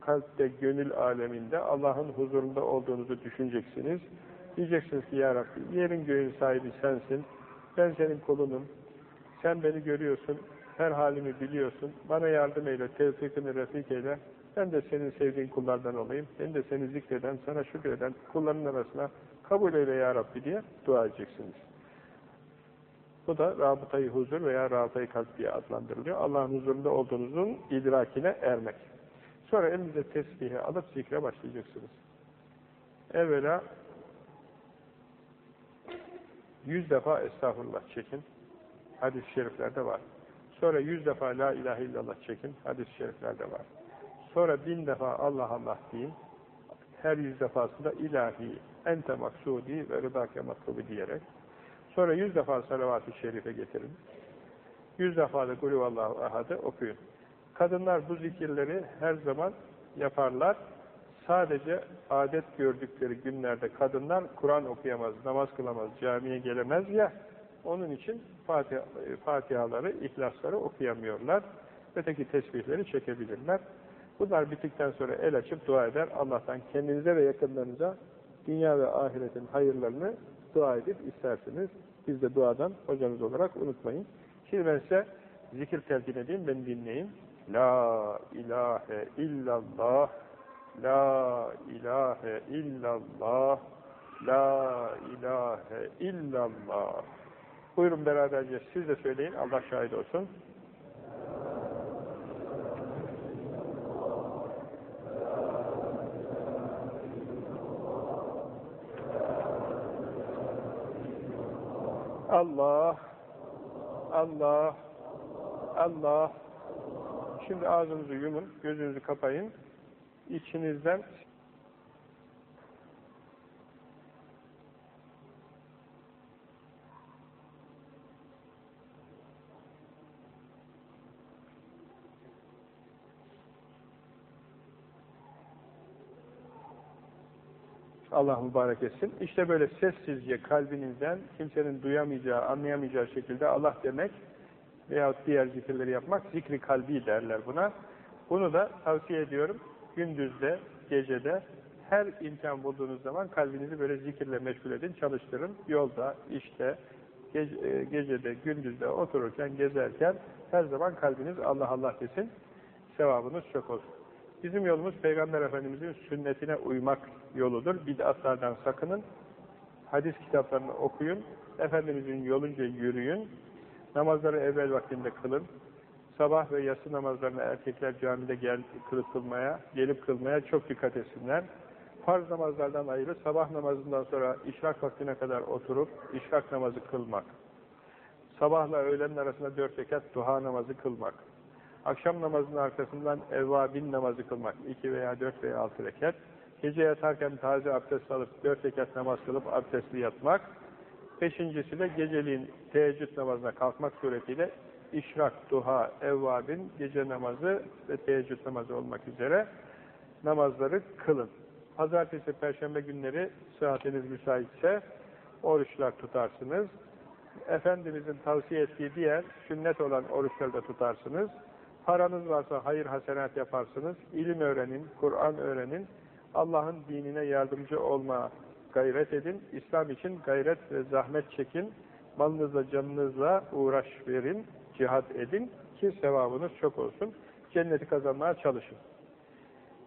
kalpte, gönül aleminde Allah'ın huzurunda olduğunuzu düşüneceksiniz. Diyeceksiniz ki Ya Rabbi, yerin göğün sahibi sensin. Ben senin kulunum. Sen beni görüyorsun. Her halimi biliyorsun. Bana yardım eyle, tevfikini refik eyle. Ben de senin sevdiğin kullardan olayım. Ben de seni zikreden, sana şükreden kulların arasına kabul eyle Ya Rabbi diye dua edeceksiniz. Bu da rabıtayı huzur veya rabıtayı kalp diye adlandırılıyor. Allah'ın huzurunda olduğunuzun idrakine ermek. Sonra elinize tesbihi alıp zikre başlayacaksınız. Evvela yüz defa estağfurullah çekin. Hadis-i şeriflerde var. Sonra yüz defa la ilahe illallah çekin. Hadis-i şeriflerde var. Sonra bin defa Allah Allah deyin. Her yüz defasında ilahi, ente maksudi ve rıdake matlubi diyerek. Sonra yüz defa salavat-ı şerife getirin. Yüz defa da kulüvallahu ahadı okuyun. Kadınlar bu zikirleri her zaman yaparlar. Sadece adet gördükleri günlerde kadınlar Kur'an okuyamaz, namaz kılamaz, camiye gelemez ya, onun için Fatiha, Fatihaları, İhlasları okuyamıyorlar. Öteki tesbihleri çekebilirler. Bunlar bittikten sonra el açıp dua eder. Allah'tan kendinize ve yakınlarınıza dünya ve ahiretin hayırlarını dua edip istersiniz. Biz de duadan hocanız olarak unutmayın. Şimdi ben size zikir telkin edeyim, beni dinleyin. La ilahe illallah La ilahe illallah La ilahe illallah Buyurun beraberce siz de söyleyin. Allah şahit olsun. Allah, Allah, Allah. Şimdi ağzınızı yumun, gözünüzü kapayın. İçinizden Allah mübarek etsin. İşte böyle sessizce kalbinizden kimsenin duyamayacağı, anlayamayacağı şekilde Allah demek veyahut diğer zikirleri yapmak zikri kalbi derler buna. Bunu da tavsiye ediyorum. Gündüzde, gecede her imkan bulduğunuz zaman kalbinizi böyle zikirle meşgul edin, çalıştırın. Yolda, işte, gece, e, gecede, gündüzde otururken, gezerken her zaman kalbiniz Allah Allah desin. Sevabınız çok olsun. Bizim yolumuz Peygamber Efendimiz'in sünnetine uymak yoludur. Bid'atlardan sakının. Hadis kitaplarını okuyun. Efendimiz'in yolunca yürüyün. Namazları evvel vaktinde kılın. Sabah ve yatsı namazlarını erkekler camide gel, kılmaya, gelip kılmaya çok dikkat etsinler. Farz namazlardan ayrı, sabah namazından sonra işrak vaktine kadar oturup işrak namazı kılmak. Sabahla öğlenin arasında dört rekat duha namazı kılmak Akşam namazının arkasından evvabin namazı kılmak. iki veya dört veya altı rekat. Gece yatarken taze abdest alıp dört rekat namaz kılıp abdestli yatmak. Beşincisi de geceliğin teheccüd namazına kalkmak suretiyle işrak, duha, evvabin, gece namazı ve teheccüd namazı olmak üzere namazları kılın. Pazartesi, perşembe günleri sıhhatiniz müsaitse oruçlar tutarsınız. Efendimizin tavsiye ettiği diğer sünnet olan oruçları da tutarsınız. Paranız varsa hayır hasenat yaparsınız. İlim öğrenin, Kur'an öğrenin. Allah'ın dinine yardımcı olma gayret edin. İslam için gayret ve zahmet çekin. Malınızla, canınızla uğraş verin, cihat edin ki sevabınız çok olsun. Cenneti kazanmaya çalışın.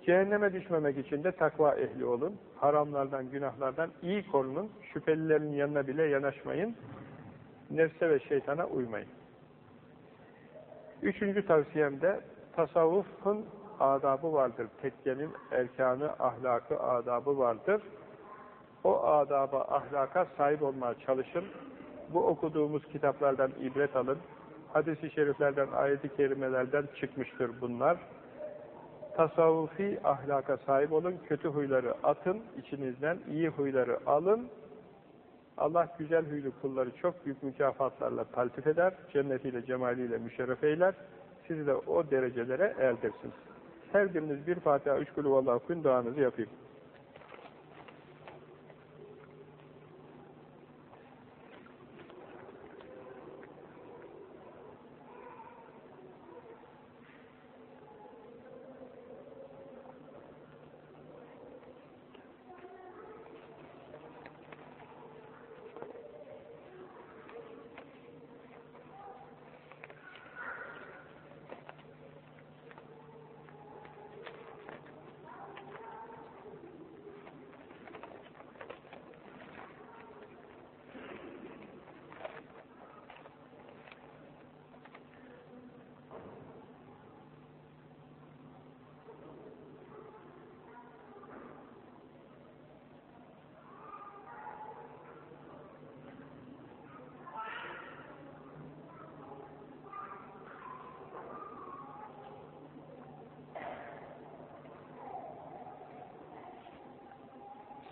Cehenneme düşmemek için de takva ehli olun. Haramlardan, günahlardan iyi korunun. Şüphelilerin yanına bile yanaşmayın. Nefse ve şeytana uymayın. Üçüncü tavsiyemde tasavvufun adabı vardır. Tekkenin erkanı, ahlakı, adabı vardır. O adaba, ahlaka sahip olmaya çalışın. Bu okuduğumuz kitaplardan ibret alın. Hadis-i şeriflerden, ayet-i kerimelerden çıkmıştır bunlar. Tasavvufi ahlaka sahip olun, kötü huyları atın içinizden, iyi huyları alın. Allah güzel huylu kulları çok büyük mükafatlarla taltif eder, cennetiyle, cemaliyle müşerref eyler. Sizi de o derecelere erdirsiniz. Her biriniz bir Fatiha, üç kulü vallahu kun duanızı yapayım.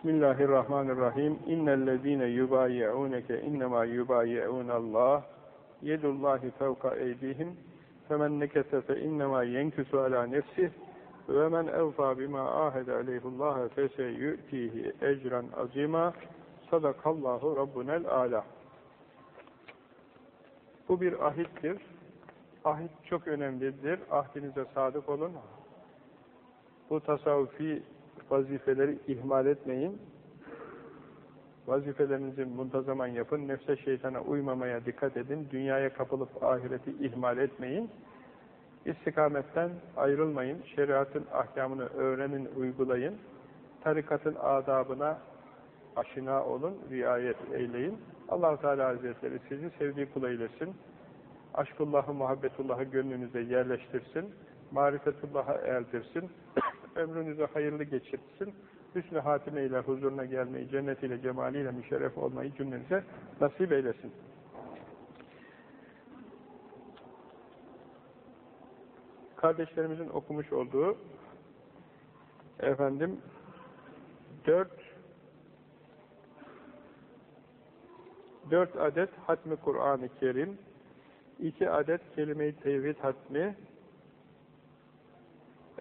Bismillahirrahmanirrahim. İnnellezîne yubâyi'ûneke innemâ yubâyi'ûnallâh. Yedullâhi fevka eydihim. Femen nekese fe innemâ yenküsü alâ nefsih. Ve men evfâ bimâ âhede aleyhullâhe feseyü'tîhi ecran azîmâ. Sadakallâhu rabbunel âlâ. Bu bir ahittir. Ahit çok önemlidir. Ahdinize sadık olun. Bu tasavvufi vazifeleri ihmal etmeyin. Vazifelerinizi muntazaman yapın. Nefse şeytana uymamaya dikkat edin. Dünyaya kapılıp ahireti ihmal etmeyin. İstikametten ayrılmayın. Şeriatın ahkamını öğrenin, uygulayın. Tarikatın adabına aşina olun, riayet eyleyin. allah Teala Hazretleri sizi sevdiği kul eylesin. Aşkullahı, muhabbetullahı gönlünüze yerleştirsin. Marifetullah'a erdirsin ömrünüzü hayırlı geçirsin, hüsnü hatime ile huzuruna gelmeyi, cennetiyle, cemaliyle müşerref olmayı cümlenize nasip eylesin. Kardeşlerimizin okumuş olduğu efendim dört dört adet hatmi Kur'an-ı Kerim, iki adet kelime-i tevhid hatmi,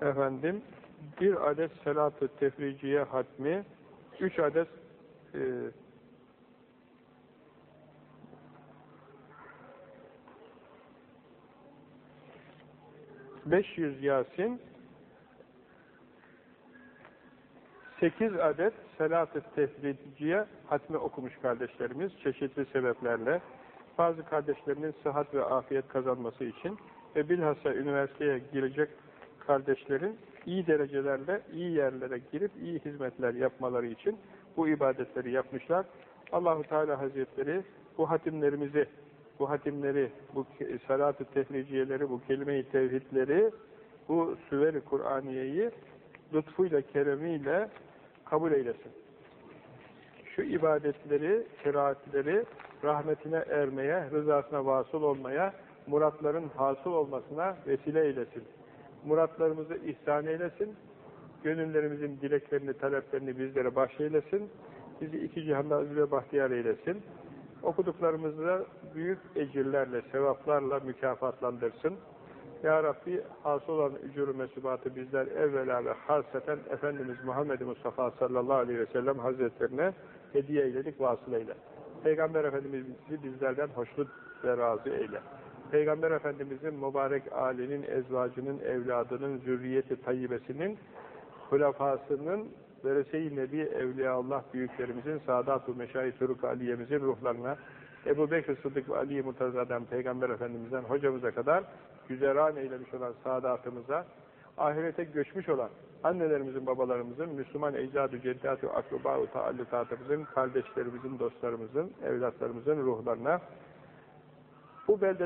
efendim bir adet selat-ı tefriciye hatmi, üç adet e, beş yüz Yasin, sekiz adet selat-ı tefriciye hatmi okumuş kardeşlerimiz çeşitli sebeplerle. Bazı kardeşlerinin sıhhat ve afiyet kazanması için ve bilhassa üniversiteye girecek kardeşlerin iyi derecelerle, iyi yerlere girip iyi hizmetler yapmaları için bu ibadetleri yapmışlar. Allahu Teala Hazretleri bu hatimlerimizi, bu hatimleri, bu salat-ı tefriciyeleri, bu kelime-i tevhidleri, bu süver-i Kur'aniyeyi lütfuyla, keremiyle kabul eylesin. Şu ibadetleri, kerahatleri rahmetine ermeye, rızasına vasıl olmaya, muratların hasıl olmasına vesile eylesin muratlarımızı ihsan eylesin, gönüllerimizin dileklerini, taleplerini bizlere bahşeylesin, bizi iki cihanda ve bahtiyar eylesin, okuduklarımızda büyük ecirlerle, sevaplarla mükafatlandırsın. Ya Rabbi, hasıl olan ücur mesubatı bizler evvela ve hasreten Efendimiz Muhammed Mustafa sallallahu aleyhi ve sellem hazretlerine hediye eyledik, vasıl eyle. Peygamber Efendimiz'i bizlerden hoşnut ve razı eyle. Peygamber Efendimiz'in mübarek âlinin, ezvacının, evladının, zürriyeti tayyibesinin, hulafasının, verese-i Nebi, Evliyaullah büyüklerimizin, Sadat-ı Meşayi Turuk Aliye'mizin ruhlarına, Ebu Bekir Sıddık ve Ali Murtaza'dan Peygamber Efendimiz'den hocamıza kadar güzeran eylemiş olan saadatımıza, ahirete göçmüş olan annelerimizin, babalarımızın, Müslüman ecdad-ı ceddat-ı kardeşlerimizin, dostlarımızın, evlatlarımızın ruhlarına bu belde